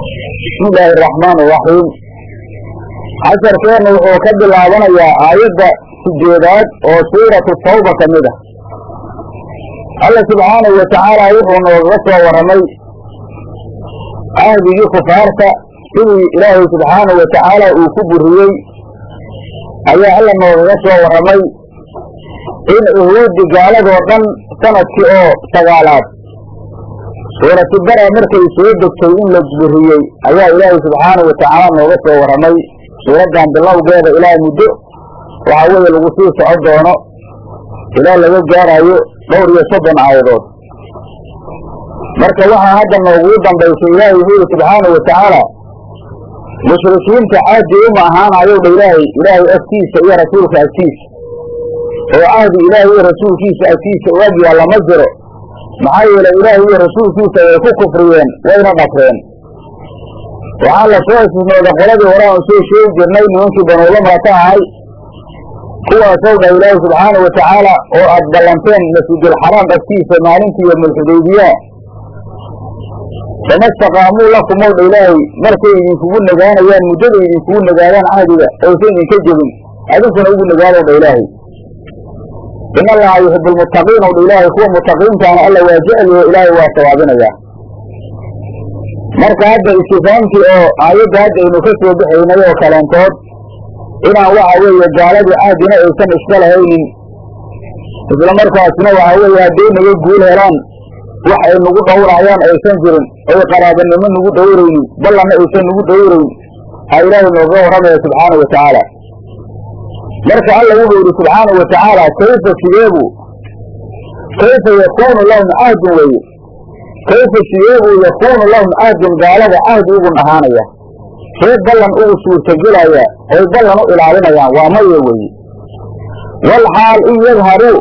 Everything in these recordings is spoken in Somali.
bismi illaahi araxmaan araxiim casharkeenna wuxuu ka bilaabanayaa aayadda sideedaad oo suuratu tawba ka mid ah. Alla subxaanahu watacaala wuxuu noogaga soo warramay cahdigii kufaarta sidii ilaahay subxaanahu watacaala uu ku buriyey ayaa alla noogaga soo warramay in uhuudi gaaladoo dhan sannadkii oo sagaalaad suuratu bara markay soo degtay in la buriyey ayaa ilaahay subxaanahu watacaala nooga soo warramay suuraddan bilowgeeda ilaa muddo waxaa weeye lagu sii soco doono. Ilaa laga gaaraayo dhowr iyo soddon aayadood. Marka waxaa hadda noogugu dambaysay ilaahay wuxuu yihi subxaanahu watacaala mushrikiinta caadi uma ahaanayow dha ilaahay ilaahay agtiisa iyo rasuulka agtiisa. Oo cahdi ilaahay iyo rasuulkiisa agtiisa u ag yaalla ma jiro maxaa yeelay ilaahay iyo rasuulkiisa way ku kufriyeen wayna dhafreen waxaa la soo istisnooda qoladii hore aan soo sheegi jirnay nimankii banuulamrata ahay kuwaasow dha ilaahay subxaanau watacaala oo aad ballanteen masjidulxaraam agtiisa maalintii yomulxudaybiya fama istaqaamuu lakumow dha ilaahay markay idinkugu nagaanayaan muddaday idinkugu nagaadaan cahdiga oysan idinka jebin adinkuna ugu nagaadow dha ilaahay in allaha yuxibu lmuttaqiin ow dha ilaahay kuwa mutaqiintaana alla waa jeceliyo ilaahay waa sawaabinayaa marka hadda istifaamkii oo aayadda hadda aynu ka soo baxaynay oo kaleentood inaan waxa weeye gaaladii cahdina aysan iska lahaynin isla markaasna waxa weeye hadday naga guul helaan wax ay nagu dhowraayaan aysan jirin oy qaraabanimo nagu dhowraynin ballanna aysan nagu dhowrayn ha ilaahay nooga warramaya subxaanau watacaala marka alla wuxuu yidhi subxaanau watacaala kayfa sideebu kayfa yakuunu lahum cahdun weye kayfa sideebuu yakuunu lahum cahdun gaalada cahdi ugun ahaanaya see ballan ugu suurtagelaya oy ballan u ilaalinayaan waa maye weye wal xaal in yadharuu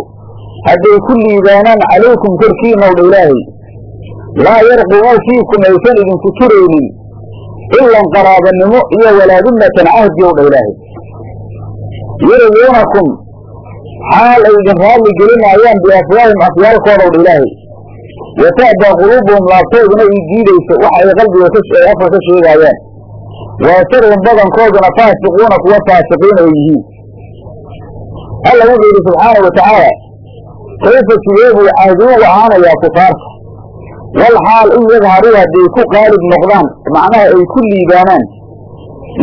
hadday ku liibaanaan calaykum korkiina dha ilaahay. Laa yarqubuu fiikum aysan idinku turaynin ilan qaraabanimo iyo walaadimatan cahdi ow dha ilaahay yuriduunakum xaal ay idin raalli gelinaayaan biafwaahim afyaalkoodaw dha ilaahay. Wata'daa quluubuhum laabtooduna ii diidayso waxa ay qalbiga ay afka ka sheegaayaan waasaruhum badankooduna faasiquuna kuwa faasiqiin ay yihiin. Alla wuxuu yidhi subxaana wa tacaala kayfa sideebuu cahdi ugu ahaanayaa kufaarta wal xaal in yadharuu hadday ku qaalib noqdaan macnaha ay ku liibaanaan.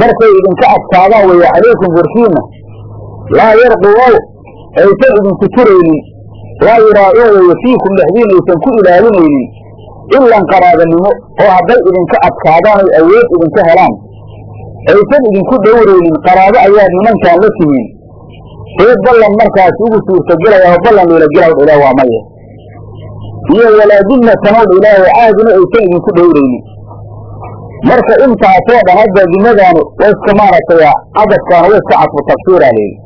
Markay idinka adkaadaan weeye calaykum korkiinna laa yarqubuu aysan idinku turaynin laa yuraa'uu weeye fiikum dhexdiin aysan ku ilaalinaynin ilan qaraabanimo oo hadday idinka adkaadaan oy awood idinka helaan. Aysan idinku dhowraynin qaraabo ayaad nimankaan la tihiin see ballan markaas ugu suurtagelaya oo ballan liila gelawdha ilaah waa maya iyo walaadimatanowdha ilaahay cahdina aysan idinku dhowraynin. Marka intaasoo dhan hadda dimadaanu wa iska maaragtay cadadkaanu wa iska cadfu tafsiiraa layidhi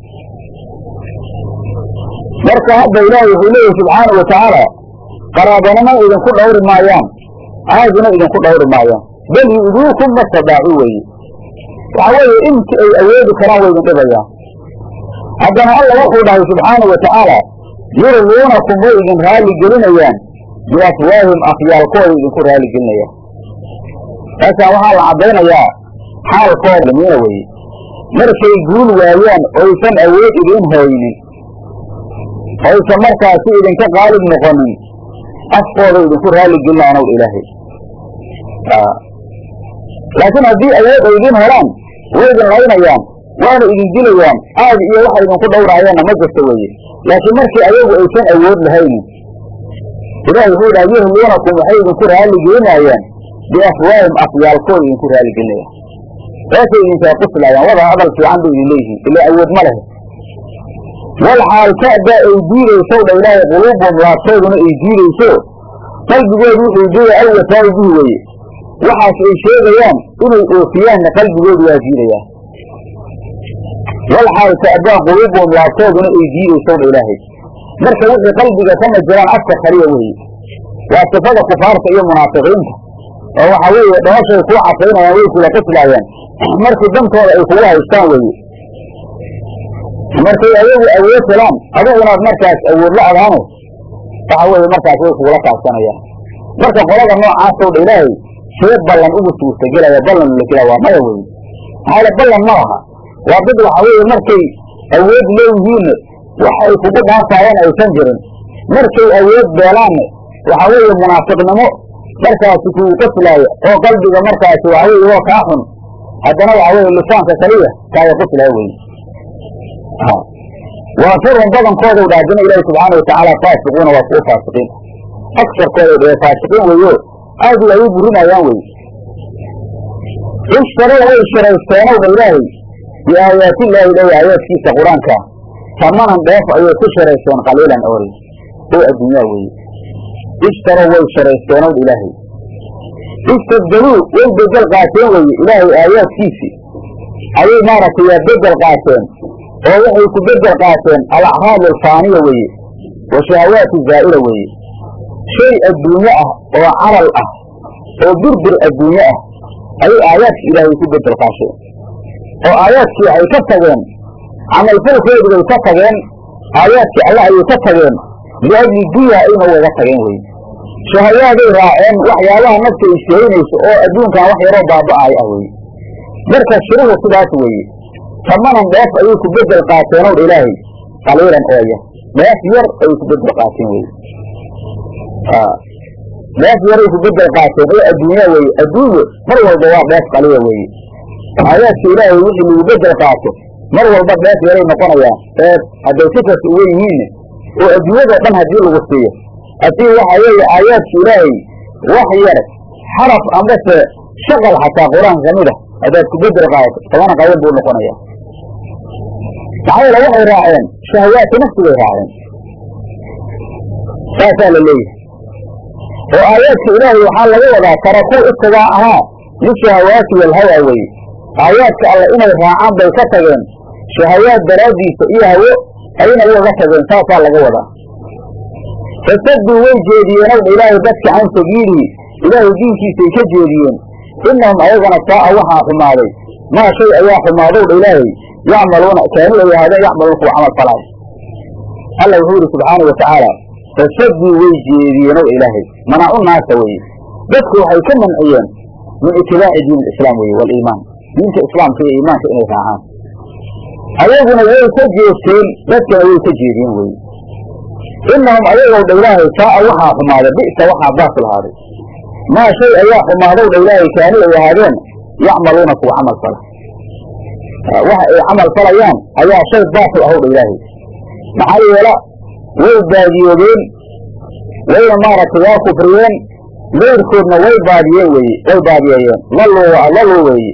marka hadda ilaahay wuxuu leeyahy subxaana wa tacaala qaraabanimo idinku dhowri maayaan cahdina idinku dhowri maayaan. Bal yu'duukum mastadaacu weeye. Waxa weeye inti ay awoodi karaan way idin dhibayaan haddana alla wuxuu dhahay subxaana wa tacaala yurduunakum way idin raalli gelinayaan. Biafwaahim afyaalkooda idinku raalli gelinayaan. Taasaan waxaa la caddaynayaa xaalkooda miina weye markay guul waayaan oysan awood idiin hooynin oysan markaasi idinka qaalib noqonin afkooda idinku raalli gelinaanow ilaahay. Laakiin haddii awood ay idiin helaan way idin laynayaan waana idin dilayaan aadi iyo waxa idinku dhowraayaanna ma jirto weye laakiin markii ayagu aysan awood lahaynin ilahi wuxuu dhaha yuhluunakum waxay idinku raalli gelinaayaan biafwaahim afyaalkooda idinku raalli gelinayaan. Saasay idinkaa quslaayaan wada hadal fiican bay idin leeyihiin ilaa awood ma leh wal xaal ta'da ay diidaysow dha ilaahay quluubuhum laabtooduna ay diidayso qalbigoodu wuxuu diidaya alwafaa'i bihi weye waxaas ay sheegayaan inay oofiyaanna qalbigoodu waa diidayaan wal xaal ta'daa quluubuhum laabtooduna ay diidaysow dha ilaahay marka wixii qalbiga kama jiraan afka kaliya weye waa sifada kufaarta iyo munaafiqiinta oo waxa weeye dhooshay kuu casaynayaan way kula qislaayaan markii dantooda ay kugu haystaan weye markay ayagu awood helaan adigunaad markaas awood la adaano waxa weeye markaas way kugula kaabsanayaan marka qolada noocaasoo dha ilaahay see ballan ugu suurtagelaya ballan la gela waa maya weye maxaa ballan ma laha waa dad waxa weeye markay awood leeyihiinne wax ay kugu dhaafayaan aysan jirin. Markay awood beelaanne waxa weeye munaafiqnimo markaasi kugu qoslaayo oo qalbiga markaasi waxa weye waa kaa xun. Haddana waxa weye lisaanka kaliya kaaga qoslaayo weye waa firun badankooda dha haddana ilaahi subxaana watacaala faasiquuna waa kuwa faasiqiin. Agsarkooda dhee faasiqiin weeyo aad ay u burinayaan wey ishtarow way shiraysteenowdha ilaahay biaayaatillaahi ilaahi aayaadkiisa qur'aanka tamanan dheef ayay ku shiraysteen qaliilan oori oo adduunyaa weeye ishtarow way shiraysteenowdha ilaahay. Istabdeluu way bedel qaateen weye ilaahay aayaadkiisii ayay maaragtay waa bedel qaateen oo waxay ku bedel qaateen alacraab alfaaniya weeye wa shahawaati zaa'ila weeye. Shay adduunye ah oo caral ah oo birbir adduunye ah ayay aayaadka ilaahay ku bedel qaasheen oo aayaadkii waxay ka tageen camalfalkoodi bay ka tageen aayaadkii alla ayay ka tageen liajli dunya ayna ugaga tageen weye shahawaaday raaceen waxyaabaha nafta ishaynayso oo adduunkan wax yaroo baaba'aay ah weye marka shiruhu sidaas weeye tamanan dheef ayay ku bedel qaateenow ilaahay qaliilan oo yar dheef yar ayay ku bedel qaateen weye dheef yaray ku bedel qaateen oo adduunya weye adduunye mar walba waa dheef qaliya weeye aayaadka ilaahay wixii lagu bedel qaato mar walba dheef yaray noqonayaan ee hadday si kasta uga yihiinne oo adduunyadao dhan haddii lagu siiyo haddii waxa weeye aayaadka ilaahay wax yar xaraf ambase shaqal xataa qur'aanka ka mid ah haddaad ku bedel qaadato tabana qaban buu noqonaya maxaa yeele waxay raaceen shahawaadka nafsigay raaceen saasaa la leeyahay oo aayaadka ilaahay waxaa laga wadaa tarakuu istigaa ahaa lishahawaati walhawa weye aayaadka alle inay raacaan bay ka tageen shahawaad daraaddiisa iyo hawo ayna ugaga tageen saasaa laga wadaa fasaduu way jeediyeen owdha ilaahay dadka can sabiilihi ilaahay diinkiisay ka jeediyeen inahum ayagana saa'a waxaa xumaaday maa shay ayaa xumaadowdha ilaahay yacmaluuna kaanu ay ahaadeen yacmaluuna kuwa camal falaay alla wuxuu yidhi subxaana wa fasaduu way jeediyeenow ilaahay manacu naasa weye dadku waxay ka manciyeen min itibaaci diin islaam weye waliimaan diinta islaamka iyo iimaanka inay raacaan ayaguna way ka jeesteen dadkana way ka jeediyeen weye inahum ayagow dha ilaahay saa'a waxaa xumaaday bi'sa waxaa baatil ahaaday maa shay ayaa xumaadow dha ilaahay kaanu ay ahaadeen yacmaluuna kuwa camal fala waxa ay camal falayaan ayaa shay baatil ahow dha ilaahay. Maxaa yeela way baadiyoodeen wayna maaragtay waa kufriyeen gayrkoodna way baadiyeen weye way baadiyeeyeen laluu weeye.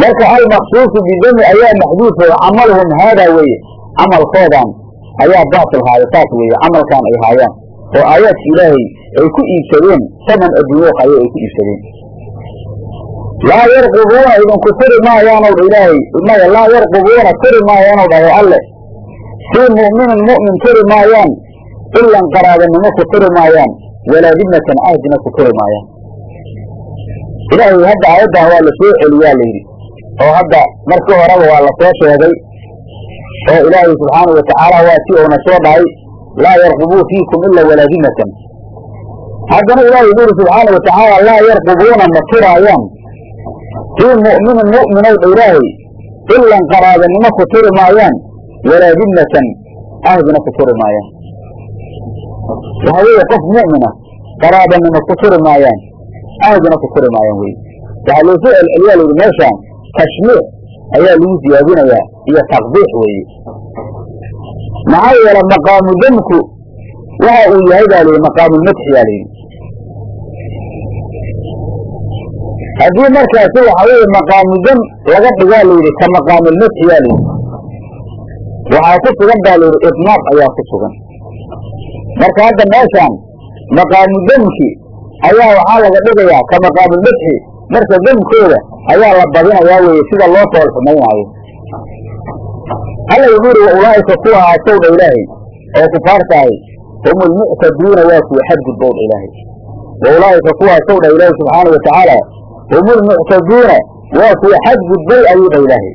Marka almaksuusu bidami ayaa maxduufo camaluhum haadaa weeye. Camalkoodan ayaa baatil haaday saas weeye camalkan ay haayaan. Oo aayaadka ilaahay ay ku iibsadeen saman adduunyo hayo ay ku iibsadeen laa yarqubuuna idinku tiri maayaanow dha ilaahay. Maya laa yarqubuuna tiri maayaanow dhahay alle. Fii mu'minin mu'min tiri maayaan ilan qaraabanimo ku tiri maayaan walaa dimatan cahdina ku tiri maayaan. Ilaahay hadda aayaddan waa la soo celiyaa layidhi oo hadda markii horeba waa la soo sheegay. Oo ilaahay subxaana wa tacaala waa si uuna soo dhahay laa yarqubuu fiikum ila walaa dimatan haddana ilaahay wuxu yidhi subxaana wa tacaala laa yarqubuuna ma tiraayaan fii mu'minin mu'minow dha ilaahay ilan qaraabanimo ku tiri maayaan? Walaa dimatan cahdina ku tiri maayaan. Waxa weeye qof mu'mina qaraabanimo ku tiri maayaan? Cahdina ku tiri maayaan wey waxaa loo soo celceliyaa layidhi meeshaan tashmiic ayaa lagu siyaadinayaa iyo taqbiix weeye. Maxaa yeele maqaamu damku waxa uu yahay baa layidhi maqaamulmadxi baa layidhi haddii markaasi waxa weeye maqaamu dam laga dhigaa layidhi ka maqaamulmadxi baa layidhi waxaa ku sugan baa layidhi idmaaq ayaa ku sugan. Marka hadda meeshaan maqaamu damki ayaa waxaa laga dhigayaa ka maqaamulmadxi marka damkooda ayaa la badinayaa weye sida loo tool xumaynaayo alla wuxuu yidhi ulaa'ika kuwa aasowdha ilaahay oo kufaartahay hum ulmuctaduuna waa kuwa xadgudbowdha ilaahay. Wa ulaa'ika kuwaasowdha ilaahay subxaana wa hum ulmuctaduuna waa kuwa xadgudbay ayuu dha ilaahay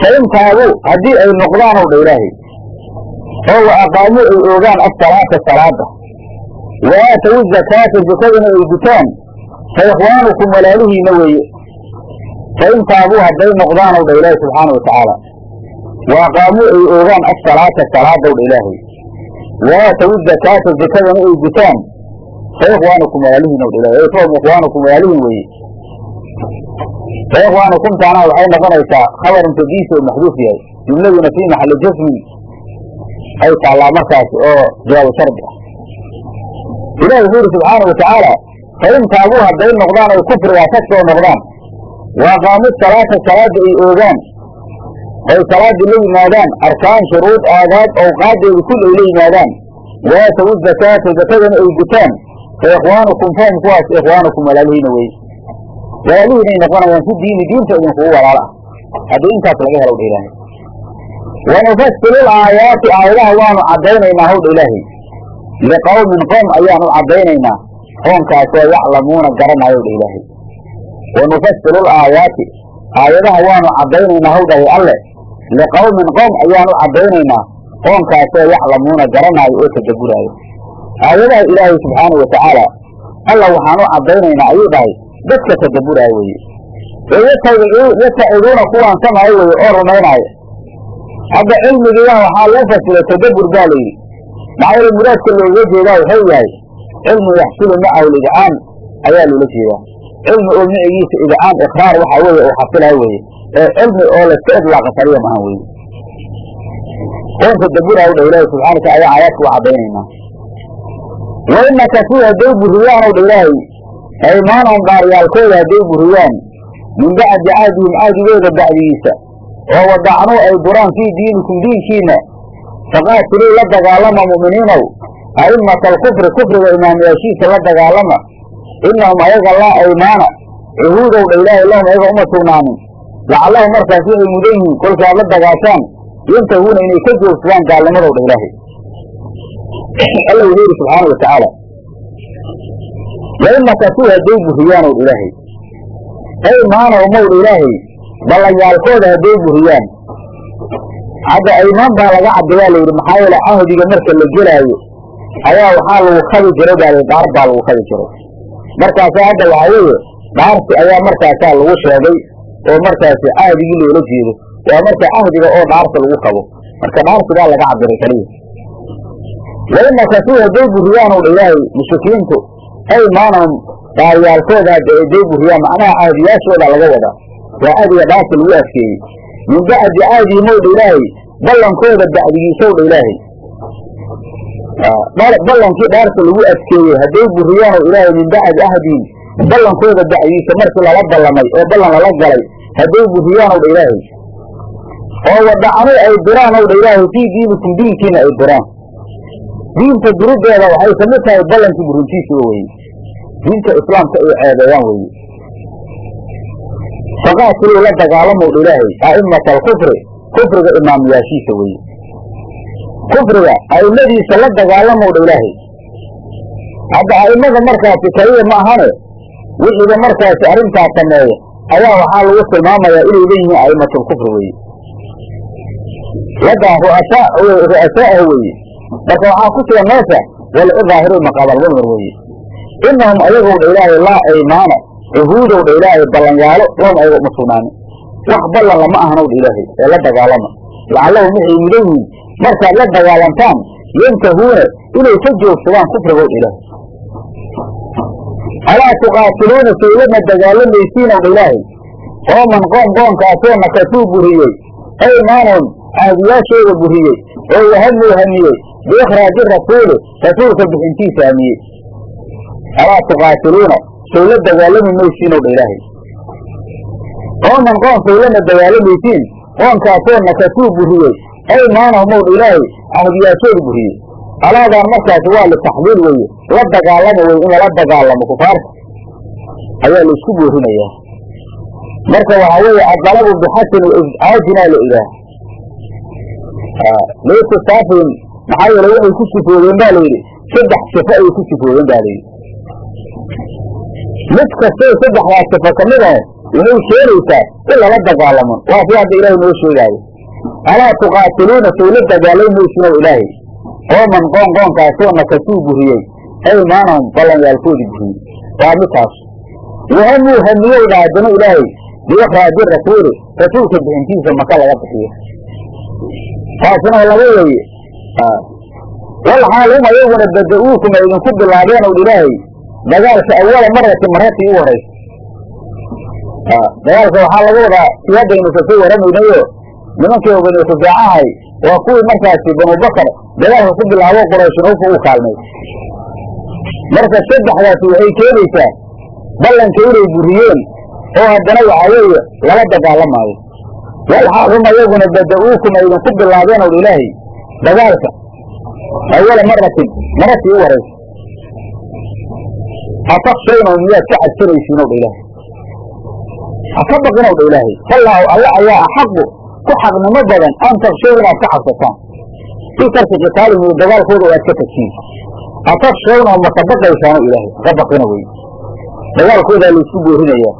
fain taabuu haddii ay noqdaanow dha ilaahay oo wa aqaamuu ay oogaan asalaata salaada wa aatawu zakaata zakadana ay gutaan fa ikhwaanukum walaalihiina weeye fa in taabuu hadday noqdaanow dha ilaahi subxaana wa wa aqaamuu ay oogaan assalaata salaadow dha ilaahay wa aatawu zakaata zakadana ay gutaan fa ikhwaanukum walaalihiina w dha ilahay fahum ikhwaanukum walaalihin weeye fa ikhwaanukum taana waxay noqonaysaa khabarun tadiis oo maxduuf yahay. Jumladuna fii maxali jasmin ay taallaa markaasi oo jawaabu shardi ah. Ilahi wuxuu yidhi subxaana wa tacaala fa in taabuu hadday noqdaan ay kufrigaa ka soo noqdaan. Wa aqaamu salaata salaada ay oogaan ay salaadii la yimaadaan. Arkaan shuruud aadaad awqaadeeda kul ay la yimaadaan. Waatawu zakaata zakadana ay gutaan fa ikhwaanukum fahum kuwaas ikhwaanukum walaalihiina weye walaalihiinay noqonayaan fi diini diinta idinkugu walaalo ah haddii intaas laga helo dha ilaahay wanufasilu aayaati aayadaha waanu caddaynaynaa howdha ilaahay liqawmin qoom ayaanu caddaynaynaa qoomkaasoo yaclamuuna garanayo dha ilaahay wanufasilu aayaati aayadaha waanu caddaynaynaa howdhahay alle liqawmin qoom ayaanu caddaynaynaa qoomkaasoo yaclamuuna garanaayo oo tadaburaayo aayadaha ilaahay subxaana wa tacaala alla waxaanu caddaynaynaa ayuu dhahay dadka tadaburaayo weye yataciduuna kuwaan samaayo weye oo rumaynaayo hadda cilmigiidan waxaa loo fasilay tadabur baa layidhi maxaa yeele muraadka looga jeedaa waxau yahay cilmi yaxsulu macahu lidcaan ayaa loola jeedaa. Cilmi oo micigiisa idcaan ikraar waxaa weeye uu xasilayo weye ee cilmi oo layska idlaaqa kaliya maahan weye oon tadaburaayo dha ilaahi subxana wataala ayaa aayaadka u caddaynaynaa wainaka sii hadday buriyaan dha ilaahay aymaanahum dhaaryaalkooda hadday buriyaan min bacdi cahdihim cahdigooda bacdigiisa oo wadacnuu ay duraan fii diinikum diinkiina faqaatiluu la dagaalama mu'miniinow a'immata alkufri kufriga imaamyaashiisa la dagaalama inahum ayaga laa aymaana cuhuudow dha ilaahay lahum ayaga uma sugnaanin lacallahum markaas waxay mudan yihiin kolkaad la dagaashaan yantahuuna inay ka joogsadaan gaalnimadow dha ilaahay alla wuxuu yidhi subxaana wa tacaala wainaka sii hadday buriyaanow dha ilaahay aymaanahumowdha ilaahay ballayaalkooda hadday buriyaan hadda aymaan baa laga cabdiyaa layidhi maxaa yeele cahdiga marka la gelaayo ayaa waxaa lagu kabi jiray baa layidhi dhaar baa lagu kabi jiray markaasa hadda waxaa weeye dhaarti ayaa markaasaa lagu sheegay oo markaasi cahdigii loola jeedo waa marka cahdiga oo dhaarta lagu kabo marka dhaartigaa laga cabiray kaliya wainaka si hadday buriyaan dha ilaahay mushrikiintu aymaanahum dhaaryaalkooda hadday buriyaan macnaha cahdiyaashooda laga wadaa waa cahdiga dhaarta lagu adkeeyey min bacdi cahdihim ow dha ilaahay ballankooda bacdigiisow dha ilaahay ballankii dhaarta lagu adkeeyey hadday buriyaan o ilaahay min bacdi cahdihim ballankooda bacdigiisa markii lala ballamay oo ballan lala galay hadday buriyaan ow dha ilaahay oo wadacnu ay duraan ow dha ilaahay fii diinikum diinkiina ay duraan diinta duriddeeda waxay ka mid tahay ballankii burintiisiga weye diinta islaamka ay ceebeeyaan weye faqaatiluu la dagaalamow ilaahay a'immata alkufri kufriga imaamyaashiisa weye kufriga a'immadiisa la dagaalamow dha ilaahay. Hadda a'immada markaasi kaliya ma ahane wixiiba markaasi arrintaas sameeya ayaa waxaa lagu tilmaamayaa inay leeyihiin a'immatulkufri weye ladaa ru'asaa ru'asaaha weye marka waxaa ku sugan meesha walcidaahiru maqaabalwadar weye inahum ayagow dha ilaahay laa aymaana. Cuhuudow dha ilaahay ballanyaalo lahum ayaga uma sugnaanin wax ballan lama ahanow dha ilaahay ee la dagaalama. Lacallahum waxay mudan yihiin. Markaad la dagaalantaan yantahuuna inay ka joogsadaan kufrigow dha ilaahay. Alaa tuqaatiluuna saylama dagaalamaysiinow dha ilaahay. Qooman qoom qoonkaasoo nakatuu buriyey aymaanahum cahdiyaashooda buriyey oo wahamuu hamiyey biikhraaji rasuuli rasuulka bixintiisa hamiyey alaa tuqaatiluuna sow la dagaalami maysiinow dha ilaahay qooman qoon sow lama dagaalamaysiin qoonkaasoo nakatuu buriyey aymaanahum dha ilaahay cahdiyaashooda buriyey alaadaan markaasi waa litaxliil weeye la dagaalamo weye in lala dagaalamo kufaarta ayaa la isku boorinayaa marka waxaa weeye adalabu bixasani iscaajinaa la ilaah laysa saafin maxaa yeele waxay ku sifoodeen ba layidhi saddex sifo ayay ku sifoodeen ba layidhi mid kastoo saddexdaas sifo ka mid ah waxay keenaysaa in lala dagaalamo waa si hadda ilaahay noo sheegaayo alaa tuqaatiluuna sow la dagaalay maysiinow ilaahay qooman qoon qoonkaasoo nakasuu buriyey aymaanahum balanyaalkoodi buhiye waa midkaas wahamuu hamiyowdha haddana ilaahay biikraaji rasuuli rasuulka bixintiisa maka laga bixiyo taasina laba weeye. Wal xaal hum ayaguna bada-uukum ay idinku bilaabeen ow ilaahay dagaalka awala maratin maratii u horaysa dagaalka waxaa laga wadaa si haddaynu ka soo waramaynayo nimankii bani khusaacahay waa kuwii markaasi banubakar dagaalka ku bilaabo qurayshin hubka uu kaalmay. Marka saddexdaasi waxay keenaysaa ballanka inay buriyeen oo haddana waxaa weeye lala dagaalamaayo wal xaal hum ayaguna bada-uukum ay idinku bilaabeen ow ilaahay. Dagaalka. Awala maratin maratii u horaysa atakshaynoo miyaad ka cabsanaysiin ow ilaahay. Ha ka baqin ow dha ilaahay. Fallaahu alle ayaa axaqu ku xaqnimo badan. An takshaw inaad ka cabsataan fii tarki qitaalihim iyo dagaalkooda oo aad ka tagtiin atakshawnoo maka baqaysaano ilaahay. Haka baqina wey dagaalkoodaa laysku boorinayaa.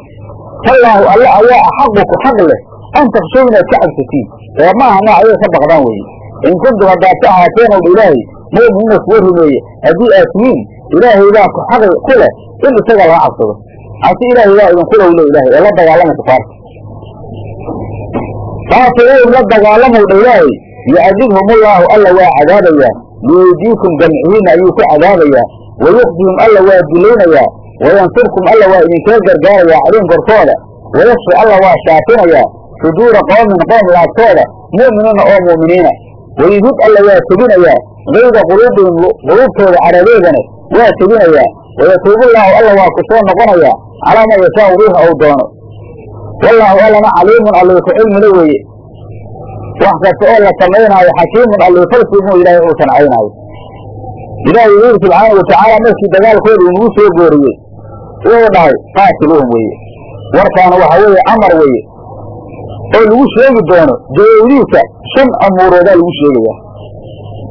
Fallaahu alle ayaa axaqu ku xaq leh an takshaw inaad ka cabsatiin ee maaha nooc ayay ka baqdaan weye in kuntum haddaad ka ahaateen ow dha ilaahay mu'miniina kuwa rumeeye haddii aad tihiin ilaahay baa ku xaqi ku leh in isaga laga cabsado cabsi ilaahay baa idinkula le ilaahay ee la dagaalama kufaarta qaatiluuhum la dagaalamow dha ilaahay yucadibhumullaahu alla waa cadaabayaa biyeydiikum gamcihiina ayuu ku cadaabayaa wayuqdihim alla waa dilaynayaa wayansurkum alla waa idinkaga gargaarayaa calayhim korkooda wayashfi alla waa shaafinayaa suduura qoomin qoom laabtooda mu'miniina oo mu'miniina. Wayuhib alla waa tebinayaa gayda quluubihim quluubtooda caradeedana waa tebinayaa wayatuubullaahu alla waa ku soo noqonayaa calaa man yashaau ruuxa ou doono. Wallaahu allana caliimun allii ku cilmila weeye. Wax kasta oo la samaynaayo xakiimun allii falsimu ilaahay uu sancaynaayo ilaahay wuxu yidhi subxaana markii dagaalkooda uu nagu soo gooriyey wuxuu dhahay qaatiluuhum weeye. Warkaana waxa weeye amar weeye oo lagu sheegi doono jawawdiisa shan amuuroodaa lagu sheegayaa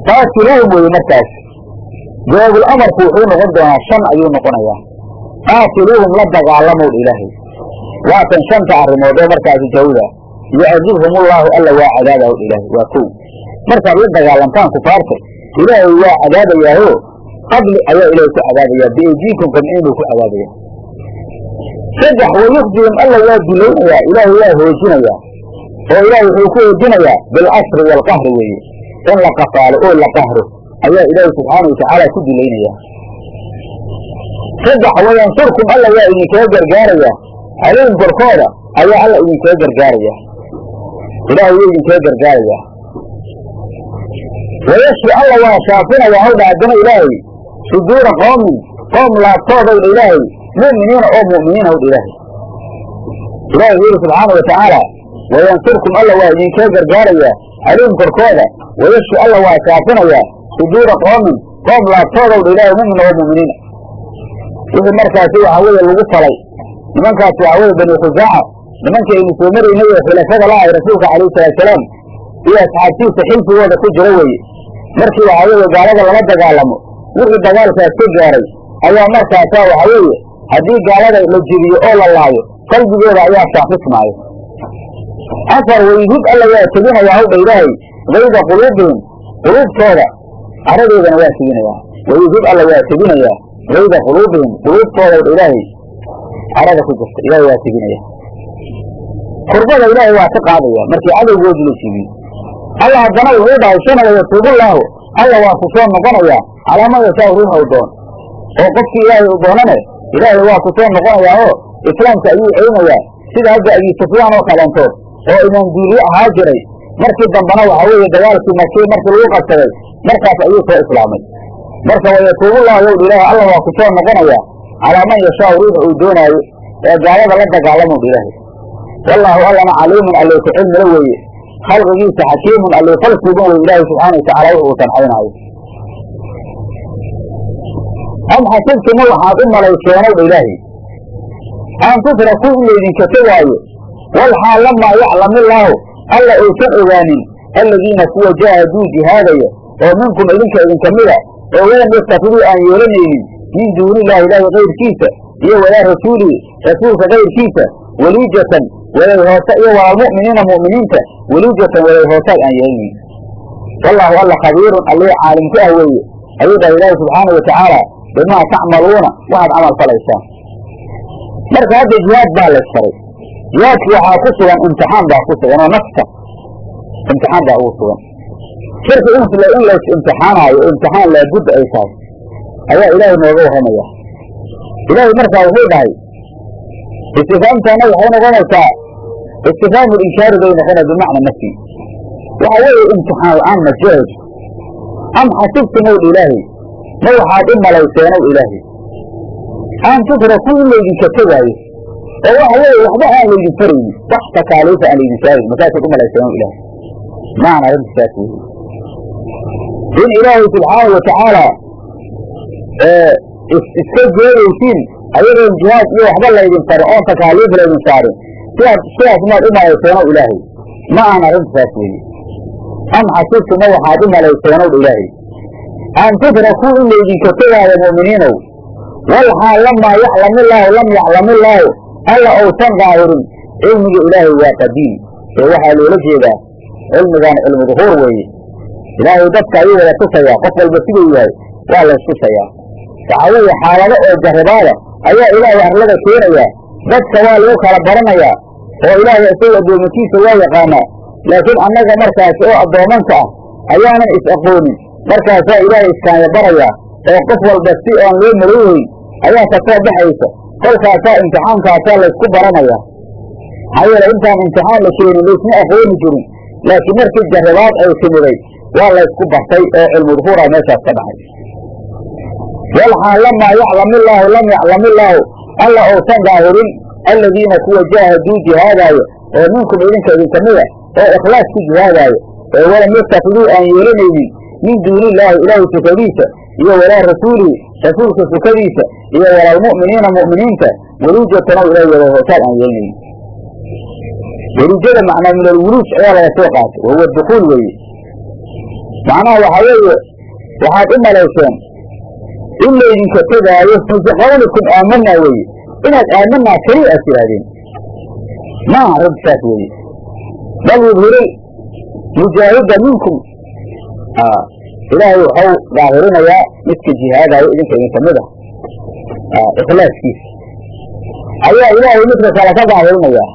qaatiluuhum weeye markaas. Jawaabul amarku wuxuu noqon doonaa shan ayuu noqonayaa. Qaatiluuhum la dagaalamow ilaahay. Waatan shanta arrimood oo markaasi jawda yucadibhumullaahu alla waa cadaabahu ilaahay waa kow. Markaad la dagaalantaan kufaarta ilaahay waa cadaabayaaho qadli ayaa ilaahay ku cadaabayaa biaydiikum gamciinuu ku cadaabayaa saddex wayukdihim alla waa dilaynayaa ilaahay waa hoojinayaa oo ilaahay wuxuu ku hoojinayaa bilcasri waalqahri weeye. In la qafaalo oo la qahro ayaa ilaahay subxaana watacaala ku dilaynayaa saddex wayansurkum alla waa idinkaga gargaarayaa calayhim korkooda ayaa alla idinkaga gargaarayaa ilaahay wuu idinkaga gargaarayaa wayashfi alla waa shaafinayaa hawdha haddana ilaahay. Suduura qoomin qoom laabtoodowdha ilaahay. Mu'miniina oo mu'miniin hawdha ilaahay. Ilahay wuxu yidhi watacaala wayansurkum alla waa idinkaga gargaarayaa calayhim korkooda wayashfi alla waa shaafinayaa suduura qoomin qoom laabtoodowdha ilaahay mu'min oo mu'miniina wixii markaasi waxa weeye lagu falay nimankaas waxa weye bani khusaaca nimankii aynu soo maraynay ee khilafada la ahay rasuulka calayhi salaatusalaam iyo asxaabtiisa xilfigooda ku jira weye markii waxa weeye gaalada lala dagaalamo wixii dagaalkaas ka gaaray ayaa markaasaa waxa weeye haddii gaalada la jebiyo oo la laayo qalbigooda ayaa saafismaayo afar wayhud alla waa tebinaya hawdha ilaahay gayda quluubihim quluubtooda caradeedana waa tebinayaa wayhud alla waa tebinayaa gayda quluubihim quluubtooda ilaahay carada ku jirta ilaahay waa tebinaya kurbada ilaahay waa ka qaadaya markii cadowgoodii la jebiyo alla haddana wuxuu dhahay shanada yatuubullaahu alla waa ku soo noqonayaa calaa man u doon oo qofkii ilaahay u doonane ilaahay waa ku soo noqonayaa oo islaamka ayuu ceynayaa sida hadda abi sufyaan oo kalentood oo imaam diiliye ahaa jiray. Markii dambena waxa weeye dagaalkii makii markii lagu qabsaday markaas ayuu soo islaamay. Marka wayatuubullaahu yowdha ilaahay alla waa ku soo noqonayaa calaa man yashaa ruuxa uu doonaayo ee gaalada la dagaalamowdha ilaahay. Wallaahu allana caliimun ku cilmila weeye. Khalqigiisa xakiimun allay falsugan weye ilaahay subxaana watacala wux uu am xasibtumu waxaad u malayseenow dha ilaahay. An tusrakuu in laydinka tegaayo wal xaal lamaa yaclamillaahu alla uusan ogaanin alladiina kuwa jaahaduu jihaadaya oo minkum idinka idinka mida oo walam yastakiduu aan yeelanaynin min duuniillaahi ilaahi kayrkiisa iyo walaa rasuulihi rasuulka kayrkiisa weliijatan walay hoose iyo walaalmu'miniina mu'miniinta weliijatan walay hoosaad aan yeelanayn wallaahu alla khabiirun allii caalim ku ah weeye ayuu dhahay ilaahi subxaana watacaala bimaa tacmaluuna waxaad camal falaysaan marka hadda jihaad baa la jihaadki waxaa ku sugan imtixaan baa ku sugan oo nafta. Imtixaan baa ugu sugan. Shirka in lays imtixaanaayo imtixaan laabudda ay tahay. Ayaa ilaahay nooga warramaya ilaahay markaa wuxuu dhahay istifaamtana waxay noqonaysaa istifhaamu inshaari bay noqona bimacna nafyi waxa weeye imtixaan la'aan ma jirayso am xasibtumow ilaahay? Ma waxaad u malayseenow ilaahay? Aan tutraku in laydinka tegaayo oo waxa weeye waxba aan laydin faraynin wax takaaliifa aan laydin saarayn markaasaad u ilaahay. Maana arrinta saas weeye in ilaahay subxaanau watacaala iska jeedaysiin ayadoon jihaad iyo waxba laydin farin oon takaaliif laydin saarin. Sidaad sidaas maad u malayseenow ilaahay. Ma aan arrinta saas weeye am xasibtuma waxaad u malayseenow ilaahay. An tutrakuu in laydinka tegaayo mu'miniinow. Walxaal lamaa yaclamillaahu lam yaclamillaahu alla ousan daahirin cilmiga ilaahay waa qadiim. Ee waxaa loola jeedaa cilmigan cilmi duhuur weeye. Ilaahay dadka ayuu wada tusayaa qof walba siduu yahay waa laystusayaa waxaa weeye xaalado oo jarribaada ayaa ilaahay arlada keenayaa. Dadka waa lagu kala baranayaa oo ilaahay isaga addoomankiisa waa yaqaanaa. Laakiin annaga markaasi oo addoomanka ah ayaanan is aqoonin. Markaasaa ilaahay iskaanya barayaa oo qof walba si aan loo malayhayn ayaa ka soo baxaysa kolkaasaa imtixaankaasaa laysku baranayaa. Maxaa yeele intaan imtixaan la keenin laysma aqooni jirin laakiin markii jarribaad ay timiday waa laysku bartay oo cilmu duhuura meeshaas ka dhacay walxaal lamaa yaclamillaahu lam yaclamillaahu alla ousan daahirin alladiina kuwa jaahaduu jihaadaayo oo minkum idinka idinka mida oo ikhlaas ku jihaadaayo oo walam yatakiduu aan yeelanaynin min duuni illaahi ilaahay sukadiisa iyo walaa rasuulihi rasuulka sukadiisa iyo walaalmu'miniina mu'miniinta weliijatanow ilaah wada hoosaad aan yeelanaynin weliijada macnaa min alwuluuj ayaa laga soo qaatay wahuwa dukuul weeye. Macnaha waxaa weeye waxaad u malayseen in laydinka tegaayo mise qawlikum aamanaa weeye inaad aamanaa keli aad tidhaahdeen. Maaha arrinta saas weeye. Bal yudhiri mujaahida minkum ilaahay waxau daahirinayaa midka jihaadaayo idinka idinka mid ah. Ikhlaaskiisa ayaa ilaahay midka kale ka daahirinayaa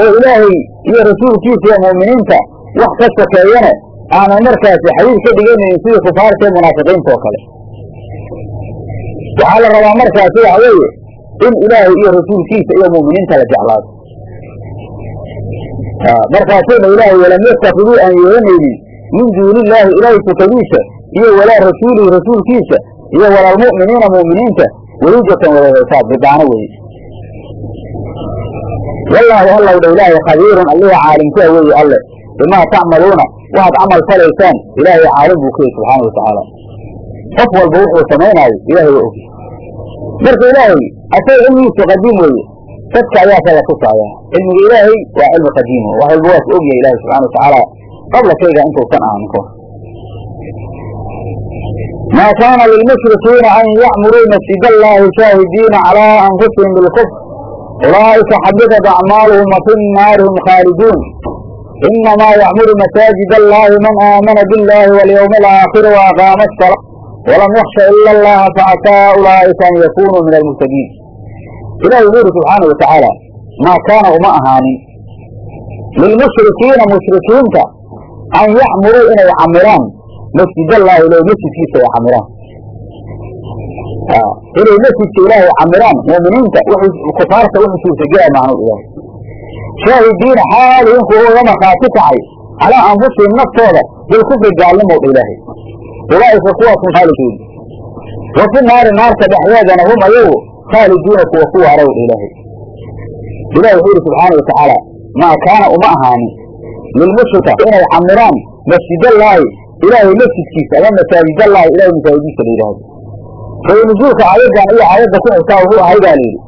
oo ilaahay iyo rasuulkiisa iyo mu'miniinta wax ka sokeeyana aanay markaasi xadiid ka dhiganaynin sidii kufaarta ee munaafiqiinta oo kale. Waxaa la rabaa markaasi waxa weeye in ilaahay iyo rasuulkiisa iyo mu'miniinta la jeclaado. Markaasuna ilaahay walam yatakiduu aan yeelanaynin min duuni illaahi ilaahay sukadiisa iyo walaa rasuulihi rasuulkiisa iyo walaalmu'miniina mu'miniinta weliijatan wadaheesaa bidaano weye wallaahi allow dha ilaahay khabiirun alliha caalimkaa weeye alle. Bimaa tacmaluuna waxaad camal falaysaan ilaahay caalim buu ka yahy subxaana watacaala qof walba wuxuu samaynaayo ilaahay waa ogi marka ilaahay asaga cilmigiisu qadiim weeye dadka ayaa kala tusaaya cilmiga ilaahay waa cilmi qadiim wax walba waa ku ogyahay ilahay subxana watacaala qabla shayga intuusan kahor maa kaana lilmushrikiina an yacmuruu masjid allahi shaahidiina calaa anfusihim bilkufr ulaa'ika xabitat acmaaluhum wa fi nnaari hum khaaliduun inamaa yacmuru masaajid allahi man aamana biاllahi walyawmi alaakhiri waaqaama asalaa walam yaksha ila allaha facasaa ulaa'ika an yakunuu min almuhtadiin ilahi wuxu uri subxaana wa tacaala maa kaana uma ahaanin lilmushrikiina mushrikiinta an yacmuruu inay camiraan. Masjid allahi ilo masjidkiisa ay camiraan. Inay masjidka ilaahay camiraan mu'miniinta kufaarta wuxuu suurtagela macnu ilaahay shaahidiina xaalihin kuwa uga markhaati kacay. Calaa anfusihim naftooda bilkufri gaalnimowdha ilaahay. Ulaa'ika kuwaasum khaaliduun wa naari naarta dhexdeedana hum ayagu khaaliduuna kuwa ku waarowdha ilaahay. Ilahi wuxuu yihi subxaana wa maa kaana uma ahaanin lilmushrika inay camiraan masjidallaahi ilaahay masjidkiisa ama masaajidallaahi ilahay masaajidiisa la yidhaahdo say nusuulka aayaddan iyo aayadda ku xigtaa wuxuu ahay baa layidhi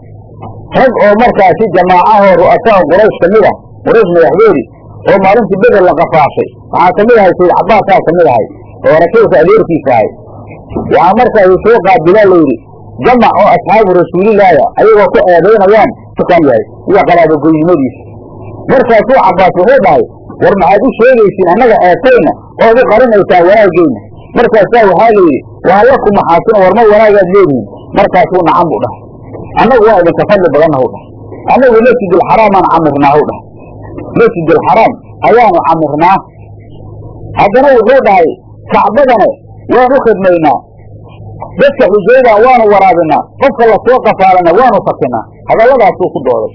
rag oo markaasi jamaacahoo ru'asaha quraysh ka mid ah quraysh madaxdoodii oo maalintii bedel la qafaashay waxaa ka mid ahay sayd cabaasaa ka mid ahay oo rasuulka adeerkiisa ahay waxaa markaasi soo qaabilaa layidhi jamac oo asxaabu rasuulilaaya ayagoo ku eedaynayaan tukan yahay iyo qaraabogoynimadiisa markaasuu cabbaas wuxuu dhahay war maxaad u sheegaysiin annaga eetayna ood u qarinaysaan wanaageyna markaasaa waxaa layidhi waa alla ku maxaasino warma wanaagaad leedihin markaasuu nacan buu dhahay. Annagu waa idinka fadli badannahu dhahay. Annagu masjidulxaraamaan camirnaahu dhahay. Masjidulxaraam ayaanu camirnaa. Haddana wuxuu dhahay kacbadane waanu khidmaynaa. Dadka xujayda waanu waraabinaa qofka la soo qafaalana waanu fakinaa hadalladaasuu ku dooday.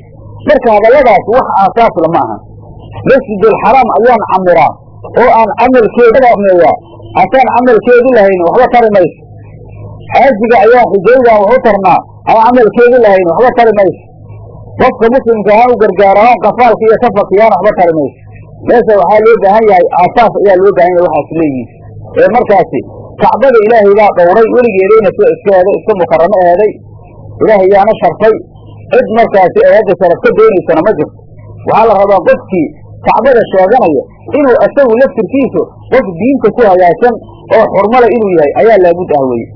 Marka hadalladaas wax aasaas lama ahan masjidulxaraam ayaan camiraa oo aan camalkeeda meeyaa asaan camalkeedu lahayn waxba tari mayso. Xaajiga ayaa xujaydan waxu tarnaa aan camalkeedu lahayn waxba tari mayso. Qofka muslimka ahaan u gargaarahaan qafaalka iyo kafakiyaan waxba tari mayso. Meesha waxaa loo baahan yahay aasaas ayaa loo baahan yahay waxaas leeyihiin. Ee markaasi kacbada ilaahay baa dhowray weligeedayna sida iska eeday iska mukaramo eeday. Ilaahay yaana sharfay cid markaasi ay hadda sharaf ka doonaysana ma jirto waxaa la rabaa qofkii kacbada sheeganaya inuu isagu laftirkiisu qof diinta ku hagaagsan oo xurmale inuu yahay ayaa laabud ah weye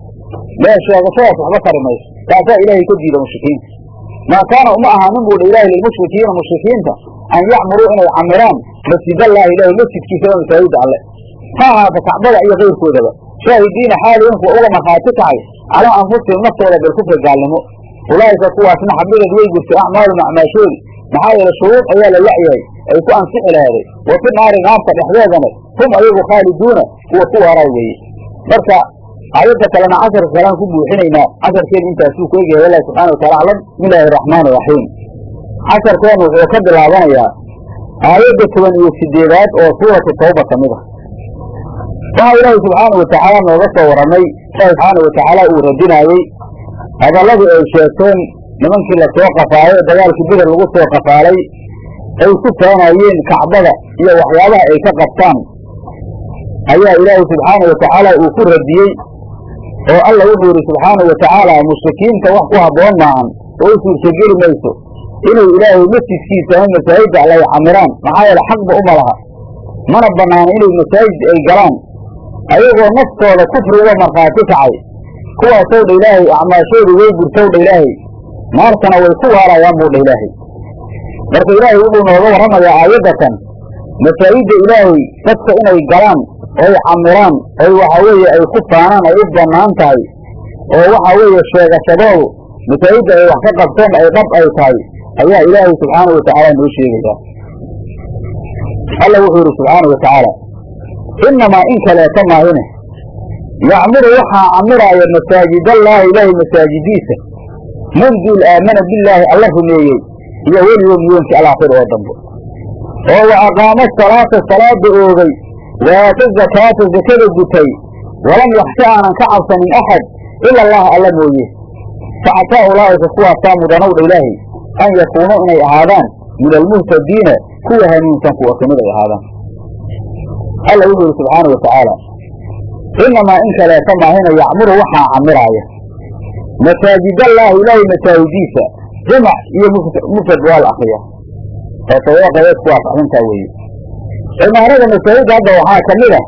mee sheegashadaas waxba tari mayso. Taasaa ilaahay ka diida mushrikiinta. Maa kaana uma ahaanin buu dha ilaahay lilmushrikiina mushrikiinta an yacmuruu inay camiraan masjidallaahi ilahi masjidkiisa oo masaajida alle ha ahaata kacbada iyo kayrkoodaba shaahidiina xaaliin kuwa uga markhaati kacay calaa anfusihim naftooda bilkufri gaalnimo. Ulaa'ika kuwaasna xabidad way gurtay acmaalum acmaashoodi maxaa yeele shuruud ayaa la la'yahay ay ku ansixi lahaaday wa fi naari naarta dhexdeedana hum ayagu khaaliduuna kuwa ku waaraa weeye marka aayadda kalena casharka kalean ku buuxinaynaa casharkeenu intaasuu ku egyahay wallahi subxana watacala aclam. Bismillahi araxmaan iraxiim casharkeenu wuxuu ka bilaabanayaa aayadda toban iyo sideedaad oo suuratu tawba ka mid ah. Waxaa ilaahay subxaana watacaala nooga soo warramay ilahi subxaana watacaala uu radinaayey hadalladii ay sheegteen nimankii la soo qafaalay oo dagaalkii beder lagu soo qafaalay ay ku faanayeen kacbada iyo waxyaabaha ay ka qabtaan ayaa ilaahay subxaana watacaala uu ku radiyey oo alla wuxuu yidhi subxaana watacaala mushrikiinta wax ku habboon maahan oo u suurtogeli mayso inay ilaahay masjidkiisa ama masaajidda alla ay camiraan maxaa yeele xaqba uma laha. Mana bannaana inay masaajid ay galaan ayagoo naftooda kufriga markhaati kacay. Kuwaasow dha ilaahay acmaashoodu way gurtow dha ilaahay naartana way ku waarayaan buu dha ilaahay. Marka ilaahay wuxuu nooga warramayaa aayaddatan masaajidda ilaahay dadka inay galaan oy camiraan oy waxa weeye ay ku faanaan ay u bannaan tahay oo waxa weeye sheegashadoodu masaajidda ay wax ka qabteen ay dhab ay tahay ayaa ilaahay subxaana watacaala noo sheegayaa alla wuxuu yidhi subxaana watacaala innamaa in kaleeta maahine yacmuru waxaa camiraaya masaajidallaahi ilaahay masaajidiisa man duul aamana billaahi alla rumeeyey. Iyo welyoom yoomkii alaakhir oo dambe. Oo wa aqaama salaata salaada oogay. Waata zakaata zakada gutay. Walam yaksha aanan ka cabsanin axad ila allaha alla mooye. Facataa ulaa'ika kuwaasaa mudanowdha ilaahay an yakuunuu inay ahaadaan min almuhtadiina kuwa hanuunsan kuwa ka mid ay ahaadaan. Alla wuxuu yidhi subxaana watacaala innamaa in kaleeta maahina yacmuru waxaa camiraaya masaajidallaahi ilaahay masaajidiisa. Jamac iyo mufrad waa la akriya oo toddoba qabeed ku waafaxsantaa weeye cimaarada masaajidda hadda waxaa ka mid ah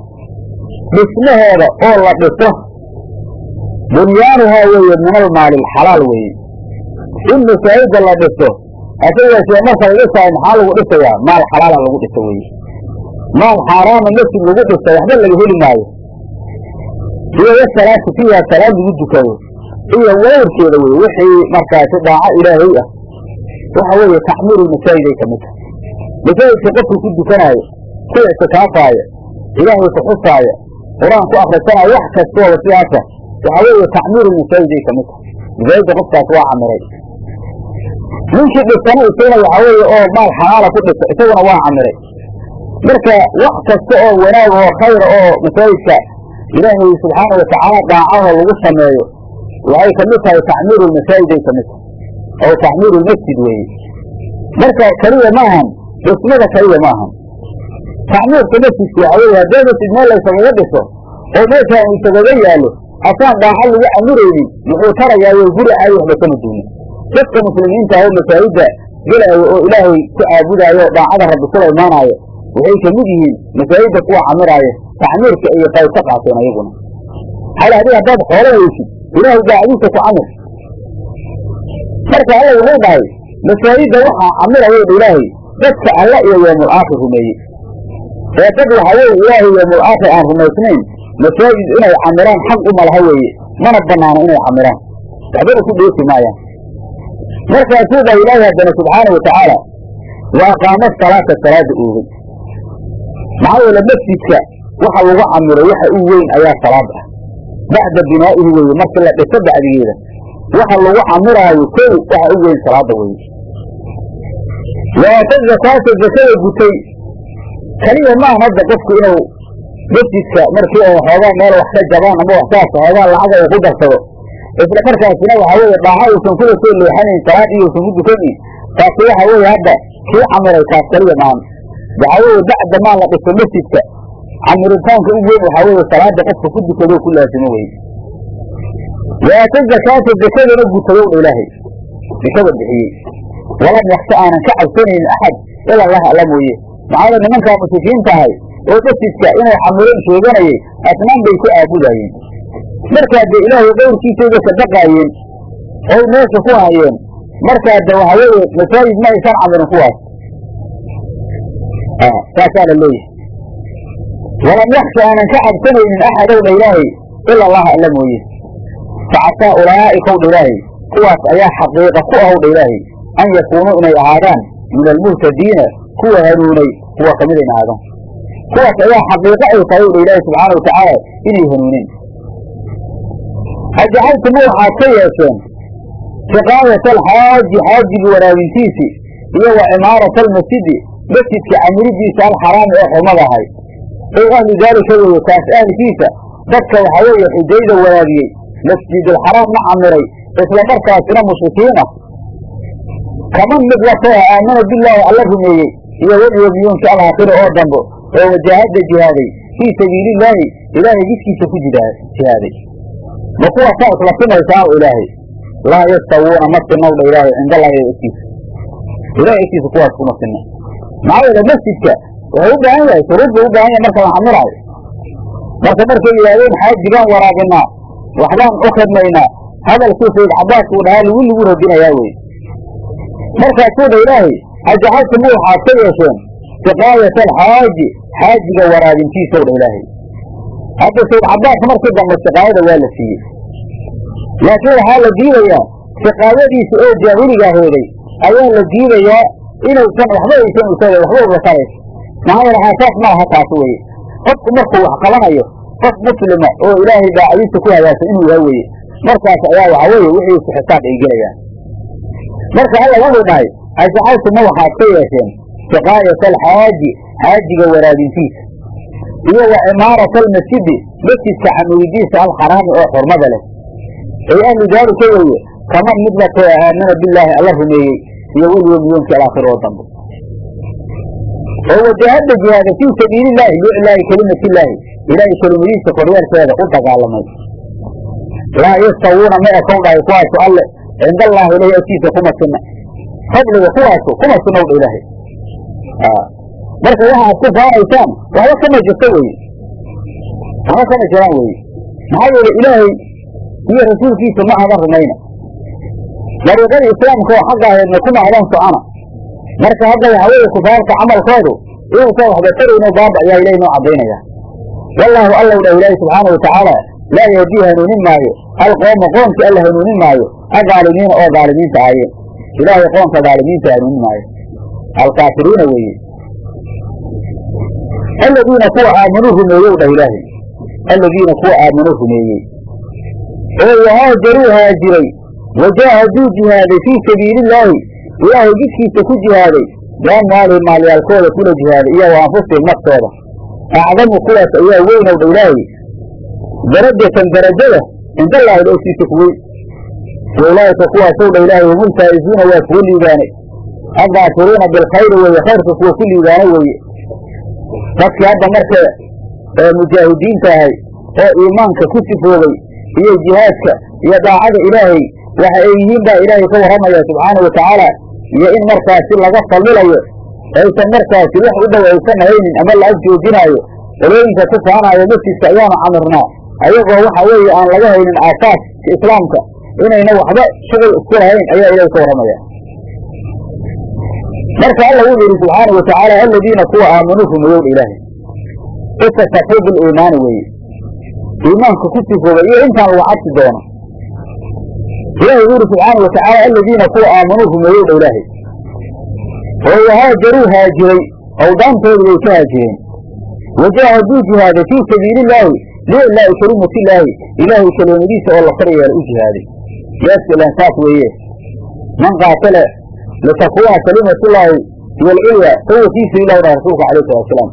dhismaheeda oo la dhiso. Bunyaanuhaa weeye min almaali alxalaal weeye in masaajidda la dhiso asageesee marka la dhisaayo maxaa lagu dhisayaa? Maal xalaala lagu dhiso weeye. Maal xaaraama masjid lagu dhisa waxba laga heli maayo. Iyo wasalaatu fiiha salaad lagu dukado iyo wayrkeeda weye wixii markaasi dhaaco ilaahay ah. Waxa weeye tacmiiru masaajid ay ka mid tahay masaajidka qofku ku dukanaayo ku ictikaafaayo ilaahay ku xusaaya qur'aan ku akrisanaayo wax kastooba sidaasa waxa weeye tacmiiru masaajid ay ka mid tahay masaajidka qofkaas waa camiray. Ninkii dhisana isaguna waxa weeye oo maal xalaala ku dhisa isaguna waa camiray. Marka wax kasta oo wanaag oo khayra oo masaajidka ilaahay subxaana watacaala dhaacaho lagu sameeyo waxay ka mid tahay tacmiiru lmasaajid ay ka mid tahay. Oo tacmiiru lmasjid weeye. Marka keliya ma ahan dhismada keliya ma ahan. Tacmiirka masjidka waxa weye haddii masjid meel laysagaga dhiso oo meeshaan isagaga yaalo asaan dhaaco lagu camiraynin muxuu tarayaayo guri caayo waxba kama duunin dadka muslimiinta ah oo masaajidda gelaayo oo ilaahay ku caabudaayo dhaacada rabbi kula imaanaayo waxay ka mid yihiin masaajidda kuwa camiraayo tacmiirka iyo qayb ka qaateen ayaguna. Xal haddii haddaad xoolo weysid ilaahay daacadiisa ku camir marka alla wuxuu dhahay masaajidda waxaa camiraya ilaahay dadka alla iyo yoomul aakhir rumeeyey. Ee dad waxa weye ilaahay yoomul aakhir aan rumaysnayn masaajid inay camiraan xaq uma laha weeye mana banaano inay camiraan. Waxbana ku dheefi maayaan. Markaasuu baa ilaahi haddana subxaana watacaala wa aqaama salaata salaada oogay. Maxaa yeele masjidka waxa lagu camiro waxa u weyn ayaa salaad ah bacda binaa'ihi weeye markii la dhiso bacdigeeda waxa lagu camiraayo kow waxa u weyn salaada weeye waata zakaata zakada gutay keliya maahan hadda qofku inuu masjidka markii oo xoogaa meel wax ka jabaan ama wax saas xoogaa lacaga uu ku darsado isla markaasina waxa weeye dhaaha uusan kula soo leexanayn salaad iyo uusan ku dukanayn taasi waxa weeye hadda kii camiray taas keliya maahan waxa weeye bacda maa la dhiso masjidka camiritaanka u weyn waxaa weeye salaada qofka ku dukado ku laasimo weye waata zakaata zakadana gutayow dha ilaahay. Zakada bixiyey. Walam yaksa aanan ka cabsanaynin axad. Ila allah alla mooye. Maxaada nimankaa mushrikiin tahay oo masjidka inay camireen sheeganayay asnaan bay ku aabudaayeen markaa dee ilaahay ka baqaayeen oy meesha ku hayeen markaa de waxa weeye masaajid ma aysan camirin kuwaas saasaa la walam yaksha aanan ka cabsanaynin axadow dha ilaahay ila allah alla mooye facasaa ulaa'ikaw dha ilaahay kuwaas ayaa xaqiiqa ku ahow dha ilaahay an yakuunuu inay ahaadaan min almuhtadiina kuwa hanuunay kuwa ka mid ayna ahaadaan kuwaas ayaa xaqiiqo ay tahay dha ilaahay subxaana watacaala inay hanuuneen ajacaltuma waxaad ka yeesheen siqaayata alxaaji xaajiga waraabintiisi iyo wa cimaarata almasjidi masjidka camiridiisa alxaraami ee xurmada ahay ow ahlu daalika weeye kaas ahlkiisa dadka waxaa weeye xujayda waraabiyey masjidulxaraam ma camiray isla markaasina mushrikiin ah. Kaman mid latoo aamana bilaahi alla rumeeyey iyo walyomiyuunka alaakhira oo dambo oo wajahada jihaaday fii sabiilillaahi ilaahay jidkiisa ku jihaaday. Ma kuwa saas la simaysaa ilaahay? Laa yastawuuna ma sinowdha ilaahay cinda allahi agtiisa ilahay agtiisa kuwaas kuma sinna maxaa yeele masjidka wuxuu u baahan yahay shuruud buu u baahan yahay marka la camiraayo marka markay yidhahdeen xaajigaan waraabinaa. Waxbaan u khidmaynaa. Hadalkii sayd cabaas uu dhahaa lagu lagu radinayaa wey markaasuu dha ilaahay ajacaltuma waxaad ka yeesheen siqaayata alxaaji xaajiga waraabintiisow dha ilaahay. Hadda sayd cabaas markii dambe siqaayada waa la siiyey. Laakiin waxaa la diidayaa siqaayadiisa oo jaahiliga heeday ayaa la diidayaa inuusan waxba aysan usaga waxba uga taraysa maxaa aasaas ma aha taas weye qofku markuu wax qabanayo qof muslima oo ilaahay daacadiisa ku hagaagsan inuu yaha weye markaas ayaa waxa weeye wixiisu xisaab ay gelayaan. Marka alla wuxuu dhahay ajacaltuma waxaad ka yeesheen siqaayata alxaaji xaajiga waraabintiisa iyo wa cimaarata almasjidi masjidka xamiidiisa alxaraami oo xurmada leh. Ay ahlu daalika weeye kaman mid latoo aamana bilaahi alla rumeeyey iyo welyoomiyoonkii alaakhir oo dambe oo wajahada jihaada fii sabiilillaahi liclaahi kelimatillaahi ilaahay kelimadiisa koryeelkeeda u dagaalamay. Laa yastawuuna ma ekow dhahay kuwaasu alle. Cinda allaahi ilahi agtiisa kuma sinna. Fadliga kuwaasu kuma sinowdha ilaahay. Marka waxa ad ku faanaysaan waxba kama jirto weye waxba kama jiraan weye maxaa yeele ilaahay iyo rasuulkiisa ma adan rumayna. Dariiqada islaamka oo xagga aheedna kuma adan socona marka hadda waxa weeye kufaarta camalkoodu inuusan waxba tarayno baaba ayaa ilahay noo caddaynaya. Wallaahu allow dhah ilaahi subxaana watacaala laa yahdii hanuunin maayo alqooma qoomka alla hanuunin maayo adaalimiina oo daalimiinta ahaayeen ilaahay qoomka daalimiinta hanuunin maayo. Alkaafiriina weeye. Aladiina kuwa aamanuu rumeeyow dhah ilaahay. Aladiina kuwa aamanuu rumeeyey. Oo wahaajaruu haajiray wajaahaduu jihaaday fii sabiilillaahi ilaahay jidkiisa ku jihaaday biamwaalihim maalyaalkooda kula jihaaday iyo wa anfusihim naftooda acdamu kuwaas ayaa weynow dha ilaahay. Darajatan darajada cindallaahi dhoogtiisa ku weyn. Wa ulaa'ika kuwaasow dha ilaahay hum ulfaa'izuuna waa kuwa liibaanay. Addaakiruuna bilkhayri weeye khayrka kuwa ku liibaana weeye. Dadkii hadda marka mujaahidiinta ahay oo iimaanka ku sifoobay iyo jihaadka iyo daacada ilaahay waxa ay yihiin baa ilaahay ka warramaya subxaanau watacaala iyo in markaasi laga fallilayo aysan markaasi wax u dhow aysan haynin ama la ag joojinaayo qolooyinka ku faanaayo masjidka ayaanu camirnaa ayagoo waxa weeye aan laga haynin aasaaska islaamka inayna waxba shuqul isku lahayn ayaa ilahay ka warramaya marka alla wuxuu yidhi subxaanau watacaala aladiina kuwa aamanuu rumeeyowdha ilaahay. Itasafuu biliimaani weeye. Iimaanka ku sifoobay iyo intaan lagu cabsi doono ilahi wuxu uri subxaana watacaala aladiina kuwa aamanuu rumeeyey dha ilaahay. Oo wahaajaruu haajiray. Awdaantooda bay ka haajireen. Wajaahaduu jihaaday fii sabiilillaahi liilaahi kelimatillaahi ilaahay kelimadiisa oo la koryeela u jihaaday. Yaasilan saas weeye. Man qaatala litakuuna kalimatullaahi hiyo alculya fahuwa fii sabiilillahi dhaha rasuulka alayh salatu wasalaam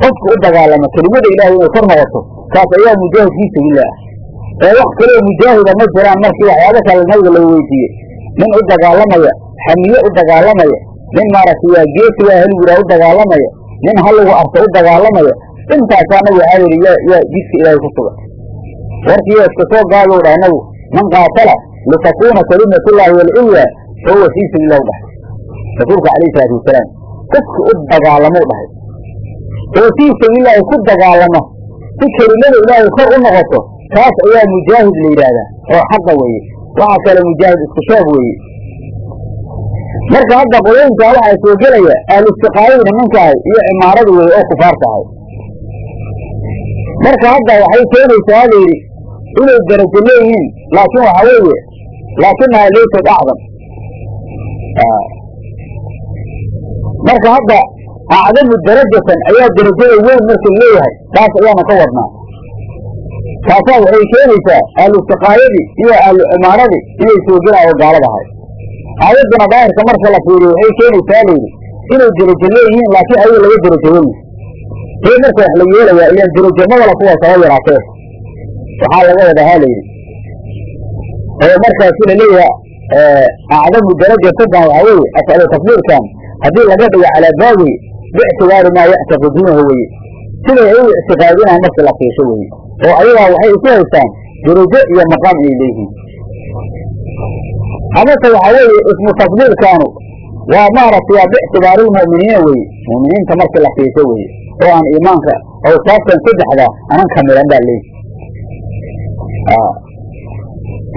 qofka u dagaalama kelimada ilaahay inay kor noqoto kaas ayaa mujaahid fii sabiililah ah ee wax kaleo mujaahida ma jiraan markii waxyaabo kale nabiga laga weydiiyey. Nin u dagaalamaya xamiye u dagaalamaya nin maaragtay waa geesigaa heligiraa u dagaalamaya nin haligu arka u dagaalamaya intaasaa nabiga waxaa yidhi yaa yaa jidka ilaahay ku sugan. Warkiiyo iska soo gaabow dhahay nabigu man qaatala litakuuna kalimatullaahi walculya fahuwa fii sabiililah u dhahay. Rasuulka calayhi salaatu wasalaam qofki u dagaalamo u dhahay. Oo fii sabiilillaahi ku dagaalama si kelimada ilaahay kor u noqoto kaas ayaa mujaahid la yidhaahdaa oo xaqa weeye. Waxaa kale mujaahid isku sheeg weeye. Marka hadda qolooyinkan waxaa soo gelaya ahluistiqaayadii nimankahay iyo cimaaradu weeye oo kufaar tahay marka hadda waxay keenaysaa la yidhi inay darajo leeyihiin laakiin waxa weeye laakinaha laysad acdam marka hadda acdamu darajatan ayaa darajada weyn marka leeyahay taas ayaanu ka wadnaa taasaa waxay keenaysaa ahluistiqaayadii iyo ahlu cimaaradii inay soo gelaan oo gaaladahay aayadduna daahirka marka la fiiriyo waxay keenaysaa layidhi inay derajo leeyihiin laakiin ayaga laga derajo weli see marka wax la yeelayaa ilaan derajo mabala kuwaas haba yaraatee. Waxaa laga wadaa ha layidhi oo markaasi laleeyaha acdamu darajatadan waxaa weeye afcalu tafdiirkan haddii laga dhigo calaa baabihi biictibaari maa yactaqiduunahu weye siday ay u ictiqaadinaan marka la fiisho weye oo ayagaa waxay isu haystaan derajo iyo maqaam inay leeyihiin. Amase waxaa weeye ismu tafdiilkaanu waa maaragtay waa biictibaari lmu'miniina weye mu'miniinta markii la fiisho weye oo aan iimaanka awsaaftan saddexda anan kamilan baa leeyihi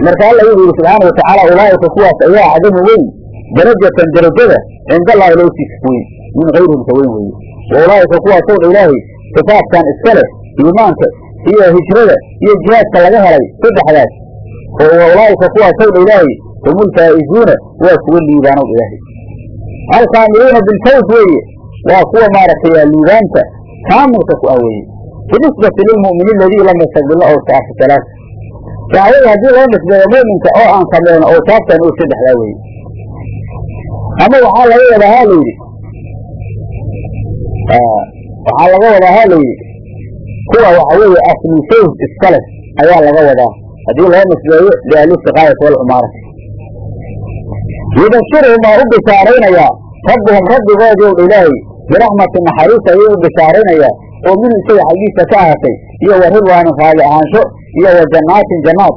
marka alla wuxuu yihi subxaana watacaala ulaa'ika kuwaas ayaa acdamu weyn darajatan derajada cinda allahi lowtiisa weyn min kayrihim ka weyn weye wa ulaa'ika kuwaasow dha ilaahay sifaadkan iska leh iimaanka iyo hijrada iyo jihaadka laga helay saddexdaas oo wa ulaa'ika kuwaasow dha ilaahay hum ulfaa'izuuna waa kuwa liibaanow ilaahay. Alkaamiluuna bilfawz weeye waa kuwa maaragtay liibaanta kaamilka ku ah weeye binisbati lilmu'miniin aladii lam salaasa waxaa weye haddii loo nisbeeyo mu'minka oo aan kamilin awsaaftan oo saddexdaa weeye. Ama waxaa laga wadaa ha layidhi waxaa laga wadaa ha layidhi kuwa waxa weeye asli fawz iska leh ayaa laga wadaa haddii loo nisbeeyo liahli istiqaayati walcumaarati yubashiruhum waa u bishaaraynayaa rabbuhum rabbigoodii ilaahay biraxmati naxariis ayuu u bishaaraynayaa oo minhu isaga xaggiisa ka ahatay iyo wa ridwaanin raali ahaansho iyo wa jannaatin jannaad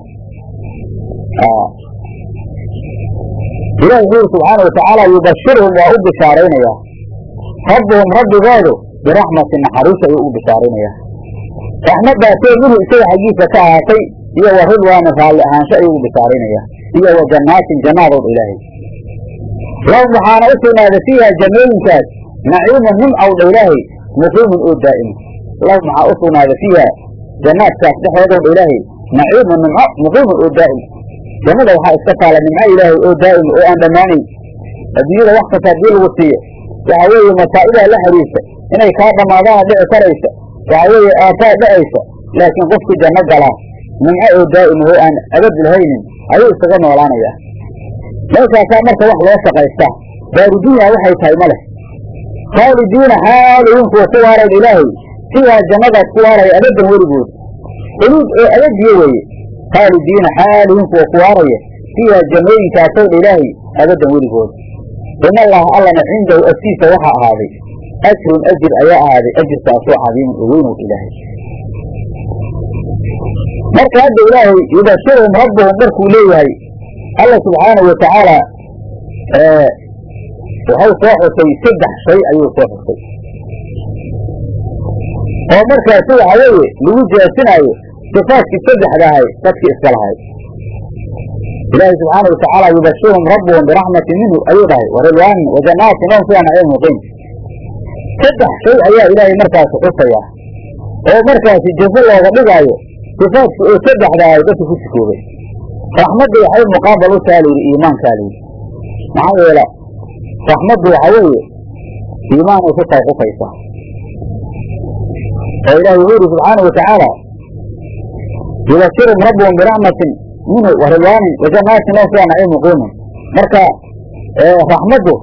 ilahi wuxuu yiri subxaana watacaala yubashiruhum waa u bishaaraynayaa. Rabbuhum rabbigoodu biraxmati naxariis ayuu u bishaaraynayaa raxmaddaasoo minhu isaga xaggiisa ka ahaatay iyo wa ridwaanin raalli ahaansho ayuu u bishaaraynayaa iyo wa jannaatin jannaadood ilaahay lahum waxaana u sugnaaday fiiha jannooyinkaas naciimun nim awdha ilaahay muqiimun oo daa'ima lahum waxaa u sugnaaday fiiha jannaadkaas dhexdoodowdha ilaahay naciimun nimco muqiimun oo daa'ima jannada waxaa iska taala nimco ilaahay oo daa'ima oo aan dhammaanayn adduunyada wax kasta haddii lagu siiyo waxaa weeye masaa'idaa la xiriirta inay kaa dhammaadaana dhici karaysa waxaa weeye aataa dhacaysa laakiin qofkii janno galaa nimco oo daa'ima oo aan abad lahaynin ayuu isaga noolaanayaa meeshaasaa marka wax loo shaqaystaa daarudunya waxay tahay ma leh. Khaalidiina xaaliyin kuwa ku waareen ilaahay sidaa jannadaas ku waaraya abadan weligood. Khuluud oo abadiyo weeye khaalidiina xaaliyin kuwa ku waaraya fiiha jannooyinkaasow dha ilaahay abadan weligood. In allaha allana cindahu agtiisa waxaa ahaaday ajrun ajir ayaa ahaaday ajirkaasoo cadiimun oo weynow ilaahay marka hadda ilaahay yubashiruhum rabbuhum markuu leeyahay alla subxaanahu watacaala wuxuu soo xusay saddex shay ayuu soo xusay oo markaasi waxa weeye lagu jaasinaayo sifaadkii saddexda dadkii iska lahay ilaahay subxaana watacaala yubashiruhum rabbuhum biraxmatin minhu ayuu dhahay waridwaanin wajannaatin lahum fiiha naciim muqiim saddex shay ayaa ilaahay markaasi xusayaa oo markaasi jaso looga dhigaayo sifaadka oo saddexda ay dadka ku sikoobay raxmadda waxay muqaabal u taha layidhi iimaankaa layidhi maxaa yeele raxmaddu waxa weeye iimaanay ku tawqufaysaa oo ilahi wuxuu yidhi subxaanau watacaala yubashirum rabbuhum biraxmatin minhu wa ridwaanin wa janaatin laa fiiha naciimu qiimin marka raxmaddu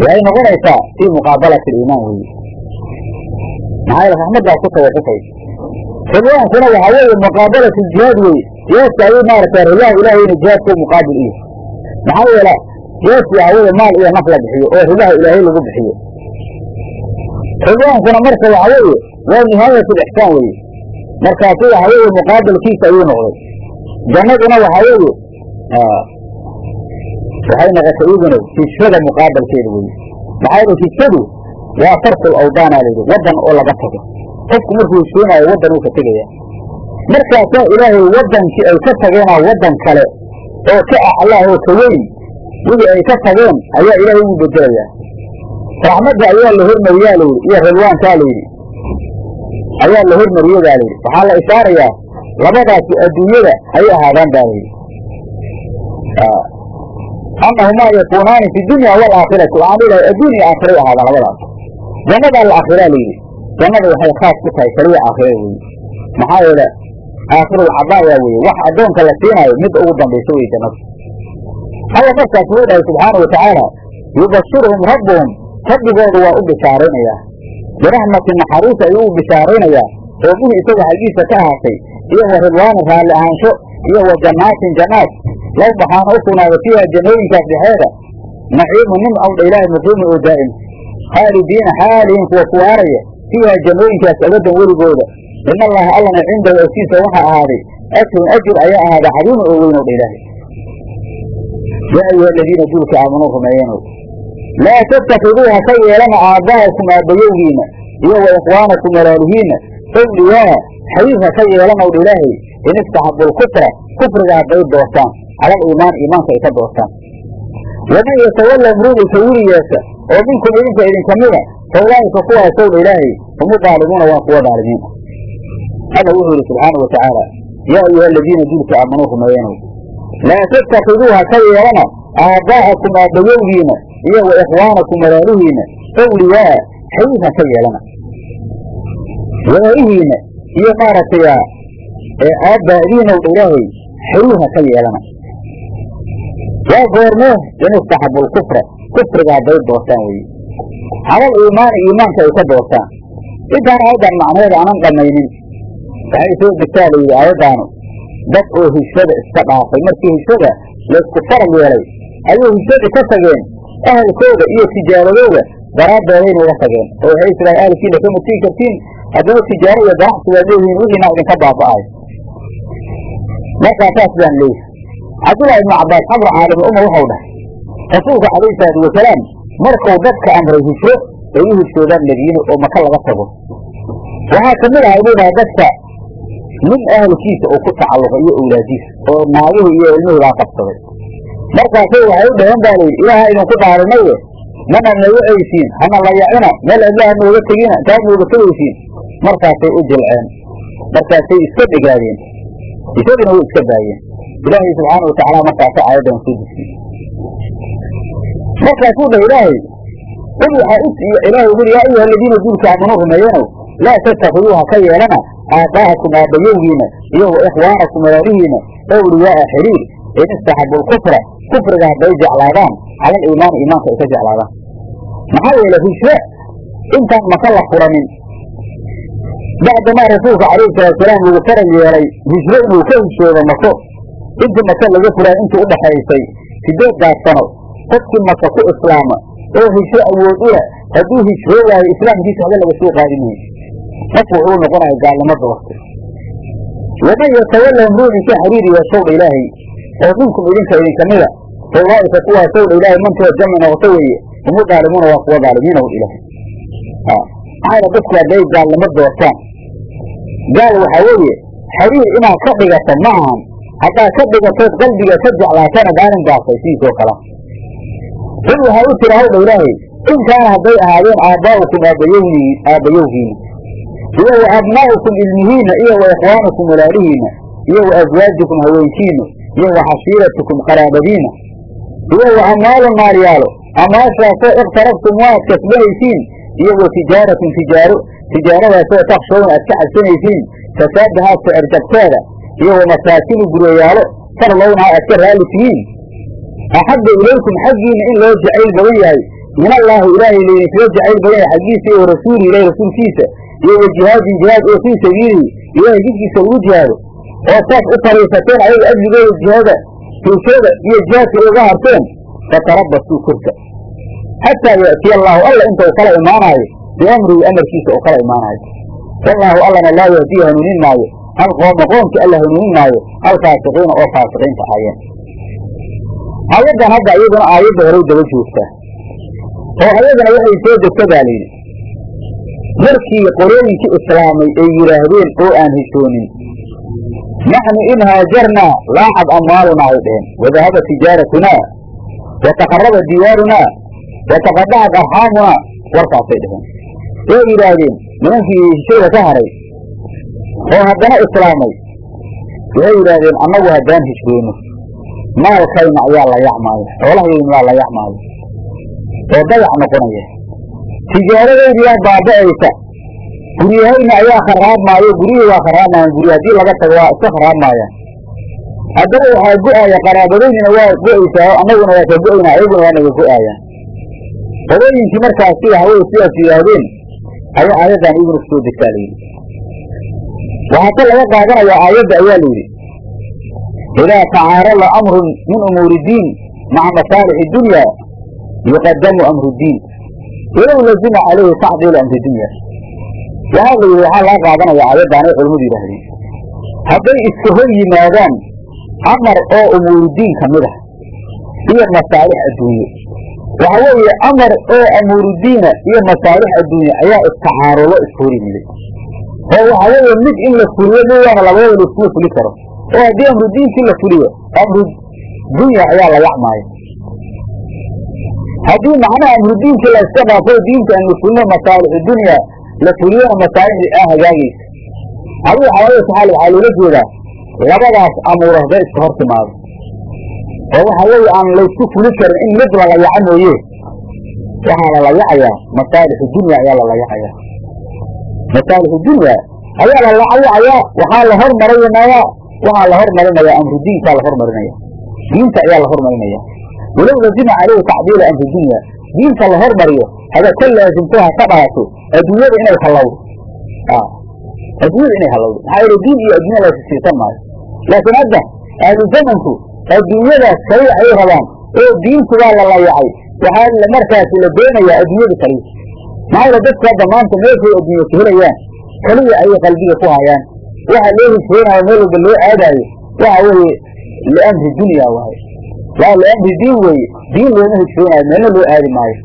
waxay noqonaysaa fii muqaabalati aliimaan weeye maxaa yeele raxmaddaa ku tawaqufaysa ridwaankuna waxaa weeye muqaabalatu jihaad weye jihaadka ayuu maaragtay ridaha ilaahayna jihaadka u muqaabil iyo. Maxaa yeele jihaadku waxaa weeye maal iyo naf la bixiyo oo ridaha ilaahay lagu bixiyo. Ridwaankuna marka waxa weeye waa nihaayat lixsaan weye markaasu waxa weeye muqaabalkiisa ayuu noqday. Jannaduna waxa weeye waxay noqotay iyaduna hijrada muqaabalkeeda weye maxaa hijradu waa tarkul awdaana layidhi waddan oo laga tago. Qofku markuu hijroonaayo waddan uu ka tegaya. Markaasaa ilaahay waddankii ay ka tageenaa waddan kale oo ka aclaah oo ka weyn. Wixii ay ka tageen ayaa ilaahay ugu bedelayaa raxmadda ayaa la hormariyaa layidhi iyo ridwaankaa layidhi ayaa la hormariyadaa layidhi waxaa la ishaarayaa labadaasi adduunyada ayay ahaadaan baa layidhi anahumaa yakuunaani fi dunya waalaakhirati waxaan ilahay adduun iyo aakhiray ahaadaan labadaas jannadaa la aakhiraa layidhi jannada waxay khaas ku tahay kaliya aakhira weye maxaa yeele aakhirul cadaaya weye wax addoonka la siinaayo midda ugu dambaysa weye jannada alla markaas wuu dhahay subxaana wa tacaala yubashiruhum rabbuhum rabbigoodu waa u bishaaraynayaa biraxmatin naxariis ayuu u bishaaraynayaa oo bihi isaga xaggiisa ka ahaatay iyo wa ridwaanin raalli ahaansho iyo wa jannaatin jannaad law baxaana u sugnaada fiiha jannooyinkaas dhexeeda. Naciimu nim awdha ilaahay muqiimi oo daa'im khaalidiina xaalihin kuwa kuwaaraya fiiha jannooyinkaas abadan weligooda. In allaha allana cindahu agtiisa waxaa ahaaday. Ajrun ajir ayaa ahaaday. Cadiima oo weyn oo dha ilaahay yaa ayuha aladiina duulka aamanuu rumeeyenow laa tattakiduu ha ka yeelana aabba'akum aabbayowgiina iyo wa ikhwaanakum walaalihiina. Awliyaa xayiif ha ka yeelanow dha ilaahay in istaxabu lkufra kufriga hadday doortaan cala aliimaan iimaanka ay ka doortaan. Waman yatawallam ruuxika wili yeesha oo minkum idinka idinka mida fa ulaa'ika kuwaasow dha ilaahay humu daalimuuna waa kuwa daalimiin alla wuxuu yidhi subxaana wa tacaala yaa ayuha aladiina duulka aamanuu rumeeyenow laa tattakiduu ha ka yeelana aabba'akum aabbayowgiina iyo wa ikhwaanakum walaalihiina awliyaa xayiif ha ka yeelana. Walaalihiina iyo maaragtay ee aabbaadiinow dha ilaahay xayiif ha ka yeelana. Waa goormee in istaxabu lkufra kufriga hadday doortaan weye calal iimaani iimaanka ay ka doortaan. Intaan aayaddan macnaheeda aanan dhammaynin waxay soo degtaa la yidhi aayaddaanu dad oo hijrada iska dhaafay. Markii hijrada laysku faral yeelay ayuu hijradii ka tageen ahalkooda iyo tijaaradooda daraaddeedayna uga tageen oo waxay isdhahay ahalkiina kama tiin kartiin haddaba tijaaro iyo ganacsi baad leeyihiin wixiina idinka baaba'ay markaa saas baan leeyahay. Cabdullahi ibnu cabbaas xabru caalimi uma waxau dhahay rasuulka calayhi salaatu wasalaam markuu dadka amray hijro ay u hijroodaan madiine oo maka laga tago. Waxaa ka mid ahay buu dadka nin ahalkiisa oo ku tacalluqay iyo awlaadiisa oo naagihii iyo ilmihii qabsaday. Markaasay waxay u dhaheen baa layidhi ilaaha idinku dhaarinaye mana naga eysiin hana layacina meel cidlaha nooga tegina intaad nooga tegaysiin markaasay u jilceen markaasay iska dhigaadeen isagina way iska daayeen. Ilaahay subxaana watacaala markaasa aayaddan soo dejiyey markaasuu dhah ilaahay qul waxaa ilaahay uguri yaa ayuha aladiina duulka aamanuu rumeeyanow laa tattakiduu ka yeelana aabba'akum aabbayowgiina iyo wa ikhwaanakum walaalihiina awliyaaa xiriir in istaxabu lkufra kufriga hadday jeclaadaan cala aliimaani iimaanka ay ka jeclaadaan. Maxaa yeele hijre intaan maka la furanin bacdamaa rasuulka calayhi salaatusalaam lagu faral yeelay hijro inuu ka hijroodo mako intii maka laga furaa intii u dhaxaysay sideeddaas sano qofkii maka ku islaama oo hijro awood u leh hadduu hijroo waayo islaamkiisa waxba laga soo qaadi maayo qofku wuxuu noqonaya gaalnimada wakti waman yatawallahum ruuxii ka xiriir yeeshowdha ilaahay oo minkum idinka idinka mida fa ulaa'ika kuwaasowdha ilaahay mantood jami noqoto weeye humu daalimuuna waa kuwa daalimiinow ilaahay maxaa dadku hadday gaalnimo doortaan gaal waxaa weeye xiriir inaad ka dhigato ma ahan haddaad ka dhigatood qalbiga ka jeclaatana maalinkaasay sidiisoo kala qul waxaa u tira hawdha ilaahay in kaana hadday ahaadeen aabbaa'ukum aabbayowgiina iyo wa abnaa'ukum ilmihiina iyo wa ikhwaanukum walaalihiina iyo wa aswaajukum haweenkiina iyo wa xashiiratukum qaraabadiina iyo wa amwaalun maalyaalo amaashaasoo iqtarabtum waad kasbanaysiin iyo wa tijaaratun tijaaro tijaaradaasoo takshawna aad ka cabsanaysiin fasaadahaa sicir jabteeda iyo wa masaakinu guryayaalo tarlownaha aad ka raalli tihiin. Axabba ilaykum xaggiina in loo jacayl badan yahay. Min allaahi ilaahay laydinkala jacayl badan yahay xaggiisa iyo rasuuli ilahi rasuulkiisa iyo wa jihaadin jihaad oo fii sabiilihi ilaahay jidkiisa lagu jihaado. Oo saas u fariisateen ayaga ajligooda jihaada fiisada iyo jihaadka uga harteen fatarabasuu korka. Xataa ya'tiya allaahu alla inta uu kala imaanaayo biamrihi amarkiisa oo kala imaanaayo. Wallaahu allana laa yahdiya hanuunin maayo alqooma qoomkii alla hanuunin maayo alfaasiqiina oo faasiqiinta ahaayeen aayaddan hadda iyaduna aayadda horey daba joogtaa oo ayadana waxay soo degta baa layidhi markii qorooyinkii islaamay ay yidhaahdeen oo aan heshoonin naxnu in haajarnaa laacad amwaalunaa ay dheheen wadahaba tijaaratunaa wataqaraba diyaarunaa wataqadacat arxaamunaa warkaasay dheheen way yidhaahdeen nimankii heshooda ka haray oo haddana islaamay waxay yidhaahdeen annagu haddaan heshoono maalkayna ayaa la yacmaayo xoolahayna waa la yacmaayo oo dayac noqonaya. Tijaaradaydiyaa baaba'aysa guryahayna ayaa kharaabmaayo guryihii waa kharaabmaayan gurya haddii laga tago waa iska kharaabmaayaan haddana waxaa go'aya qaraabadaynina waa go'aysaa oo annaguna waa ka go'ayna ayaguna waa naga go'aayaan qodooyinkii markaasi hawey sidaas yidhaahdeen ayaa aayaddan idinku soo degtaa layidhi waxaa ka laga qaadanayaa aayadda ayaa layidhi idaa tacaarada amrun min umuuri diin maca masaalixi dunya yuqadamu amru diin walow lazima calayhi tacdiilu amri dunya waxaa la yidhi waxaa laga qaadanaya aayaddan ay culimmadu yidhaahdeen hadday iska hor yimaadaan amar oo umuuridiin ka mid ah iyo masaalix adduunye waxa weeye amar oo amuuridiina iyo masaalix adduunye ayaa istacaarulo iska hor yimiday oo waxa weeye mid in la fuliyo miyaana labadaba la iskuma fuli karo. Oo haddii amru diinkii la fuliyo amru dunya ayaa la yacmaayo haddii macnaha amru diinkii la iska dhaafo diinta aanu fulino masaalixu dunya la fuliyona masaalixdii aa hagaagaysa adigu xalaalada saxaali waxaa loola jeedaa labadaas amuur hadday iska hor timaado oo waxa weeye aan laysku fuli karin in mid la layaco mooye. Waxaa la layacayaa masaalixu dunya ayaa la layacayaa masaalixu dunya ayaa la layacayaa waxaa la hormarinayaa waxaa la hormarinayaa amru diinkaa la hormarinaya diinta ayaa la hormarinaya walow lazima caleyhi tacdiila amri dunya diinta la hormariyo hada ka laasimto ha ka dhalato adduunyada inay hallawdo adduunyada inay hallawdo maxaa yeele diin iyo adduunya la maayo. Laakiin hadda ahlu zamanku adduunyadaas kaliya ay rabaan oo diintu waa la layacay waxaa markaasi la doonayaa adduunyada kaliya maxaa dadku hadda maanta meeshay adduunya ka helayaan. Kaliya ayay qalbiga ku hayaan. Waxa loo hishoonayo meel walba loo aadaayo waxa weeye liamri dunya waaye. Waa liamri diin weeye. Diin looma hishoonayo meelna loo aadi maayo.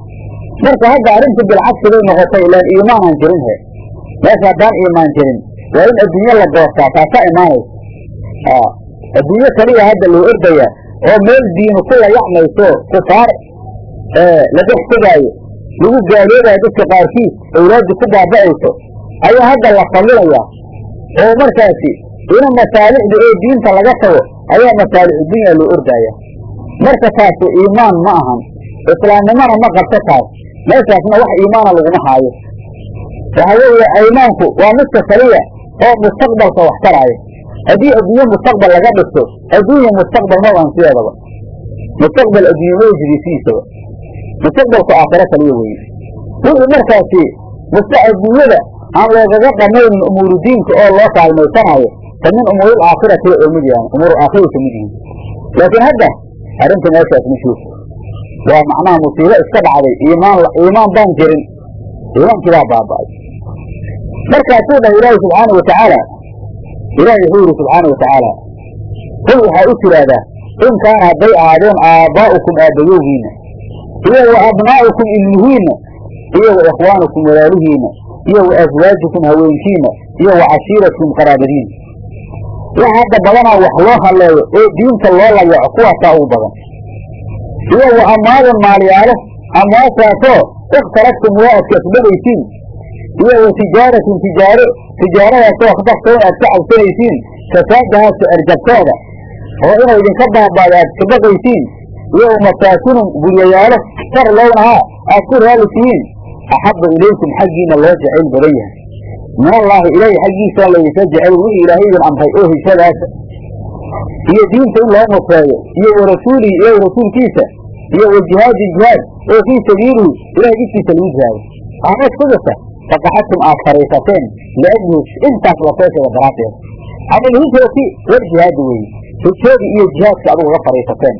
Marka hadda arrinta bilcagsigay noqotay ilaan iimaanan jirin he meesha haddaan iimaan jirin waa in adduunye la goostaa taasaa imaanaysa adduunyo kaliya hadda loo ordaya oo meel diinu ku layacmayso kufaar la dhex tegaayo lagu gaaloobayo dadka qaarkiis awlaaddu ku baaba'ayso ayaa hadda la fallinayaa oo markaasi ina masaalixda ee diinta laga tago ayaa masaalixu dunya loo ordaaya marka taasi iimaan ma ahan islaamnimona ma qabto taas meeshaasna wax iimaana laguma haayo. Waxa weeye aymaanku waa midka kaliya oo mustaqbalka wax taraayo haddii adduunye mustaqbal laga dhigto adduunya mustaqbal ma aan sideedaba mustaqbal adduunye ma jidisiisaba mustaqbalku aakhiro kaliya weeye wixii markaasi adduunyada aan loogaga dhamaynin umuuru diinka oo loo kaalmaysanaayo fa min umuuril aakhirati oo mid yahan umuur aakhira ka mid yihiin laakiin hadda arrinta meeshaas ma joogto waa macnaha musiibo iska dhacday iimaan iimaan baan jirin iimaankii baa baaba'ay. Markaasuu dhahay ilaahi subxaana wa ilaahi wuxuu yidhi subxaana wa tacaala qul waxaa u tidhaahdaa in kaana hadday ahaadeen aabbaa'ukum aabbayowgiinna iyo wa abnaa'ukum ilmihiinna iyo wa ikhwaanukum walaalihiinna iyo wa aswaajukum haweenkiinna iyo wa cashiiratukum qaraabadiina wax hadda badanaa wax loo halleeyo oo diinta loo layaco kuwaasaa ugu badan. Iyo wa amwaalun maalyaalo amwaashaasoo ikhtalaftum waa ad kasbanaysiin iyo wa tijaaratin tijaaro tijaaradaasoo khafaftoon aad ka cabsanaysiin kasaadahaa sicirjabtooda oo inay idinka baaba'do aad ka baqaysiin iyo masaakinun guryayaalo far lownahaa aad ku raali tihiin axabba ilaykum xaggiina loo jecayl badan yahay min allaahi ilaahay xaggiisa laydinka jecel wixii ilaahay idin amray oo hijradaasa iyo diinta in loo nusreeyo iyo wa rasuulihi ilaahay rasuulkiisa iyo wa jihaadi jihaad oo fii sabiilihi ilahay jidkiisa lagu jihaayo aamaad kudasa faqaxadtum aad fariisateen liajlihi intaas la soo sheega daraaddeed ama alhijrati waljihaadi weeye hijradii iyo jihaadka adugu uga fariisateen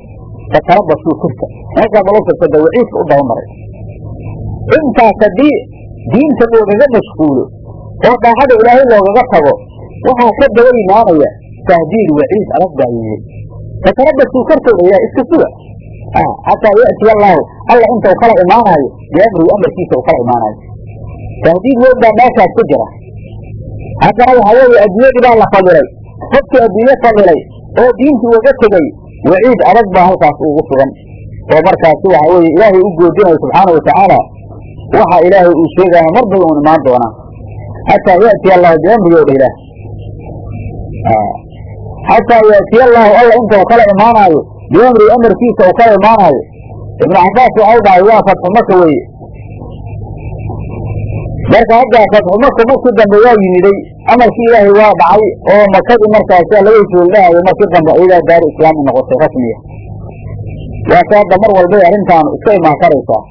fatarabasuu kurta meeshaa malo firsada waciidka u dabamaray intaas haddii diinta loogaga mashquulo oo daacada ilaahay loogaga tago waxaa ka daba imaanaya tahdiid waciid adag baa yidhi fatarabasuu kortooda iska suga xataa ya'tiya allaahu alla inta u kala imaanaayo biamrihi amarkiisa u kala imaanayo tahdiid baa meeshaas ku jira haddana waxaa weeye adduunyadii baa la fadilay qofkii adduunye fadilay oo diintii uga tegey waciid adag baa halkaas ugu sugan oo markaasi waxa weeye ilaahay u goodinayo subxaana watacaala waxa ilaahay uu sheegaya mar bay uun imaan doonaa xataa ya'tiya allahu biamrihi o dha ilaah xataa ya'tiya allaahu alla inta u kala imaanaayo biamrihi amarkiisa u kala imaanaayo ibnu cabaas waxau dhahay waa fatxu maka weeye marka hadda fatxu maka markii dambe waa yimiday amarkii ilaahay waa dhacay oo makadii markaasi laga joogdhahayo markii dambe iyadaa daaru islaami noqotay rasmiya waase hadda mar walbay arrintaanu iska imaan karaysaa.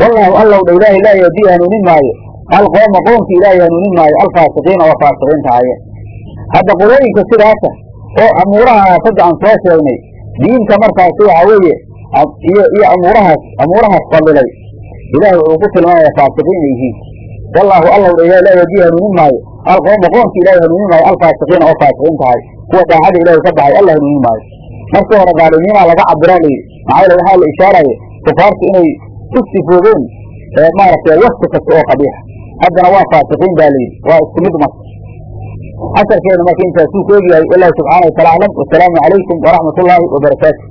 Wallaahu allow dha ilaahay laa yahdii hanuunin maayo alqooma qoomka ilaahay hanuunin maayo alfaasiqiina oo faasiqiinta haye hadda qolooyinka sidaasa oo amuuraha sadda aan soo sheegnay diinta markaasi waxaa weeye iyo iyo amuurahaas amuurahaas fadilay ilaahay wuxuu ku tilmaamaya faasiqiin inay yihiin wallaahu allow dha ilahay laa yahdii hanuunin maayo alqooma qoomka ilaahay hanuunin maayo alfaasiqiina oo faasiqiin tahay. Kuwa daacada ilaahay ka baxay alla hanuunin maayo markii hore gaalimiinaa laga cabiraa layidhi maxaa yele waxaa la ishaaraya kufaarta inay ku sifoobeen maaragtay wasti kasta oo qabiixa haddana waa faasiqiin baa layidhi waa isku mid marka casharkeenu marka intaasuu ku egyahay wallahu subxaana wataala aclam wasalaamu calaykum waraxmat ullaahi wabarakaatu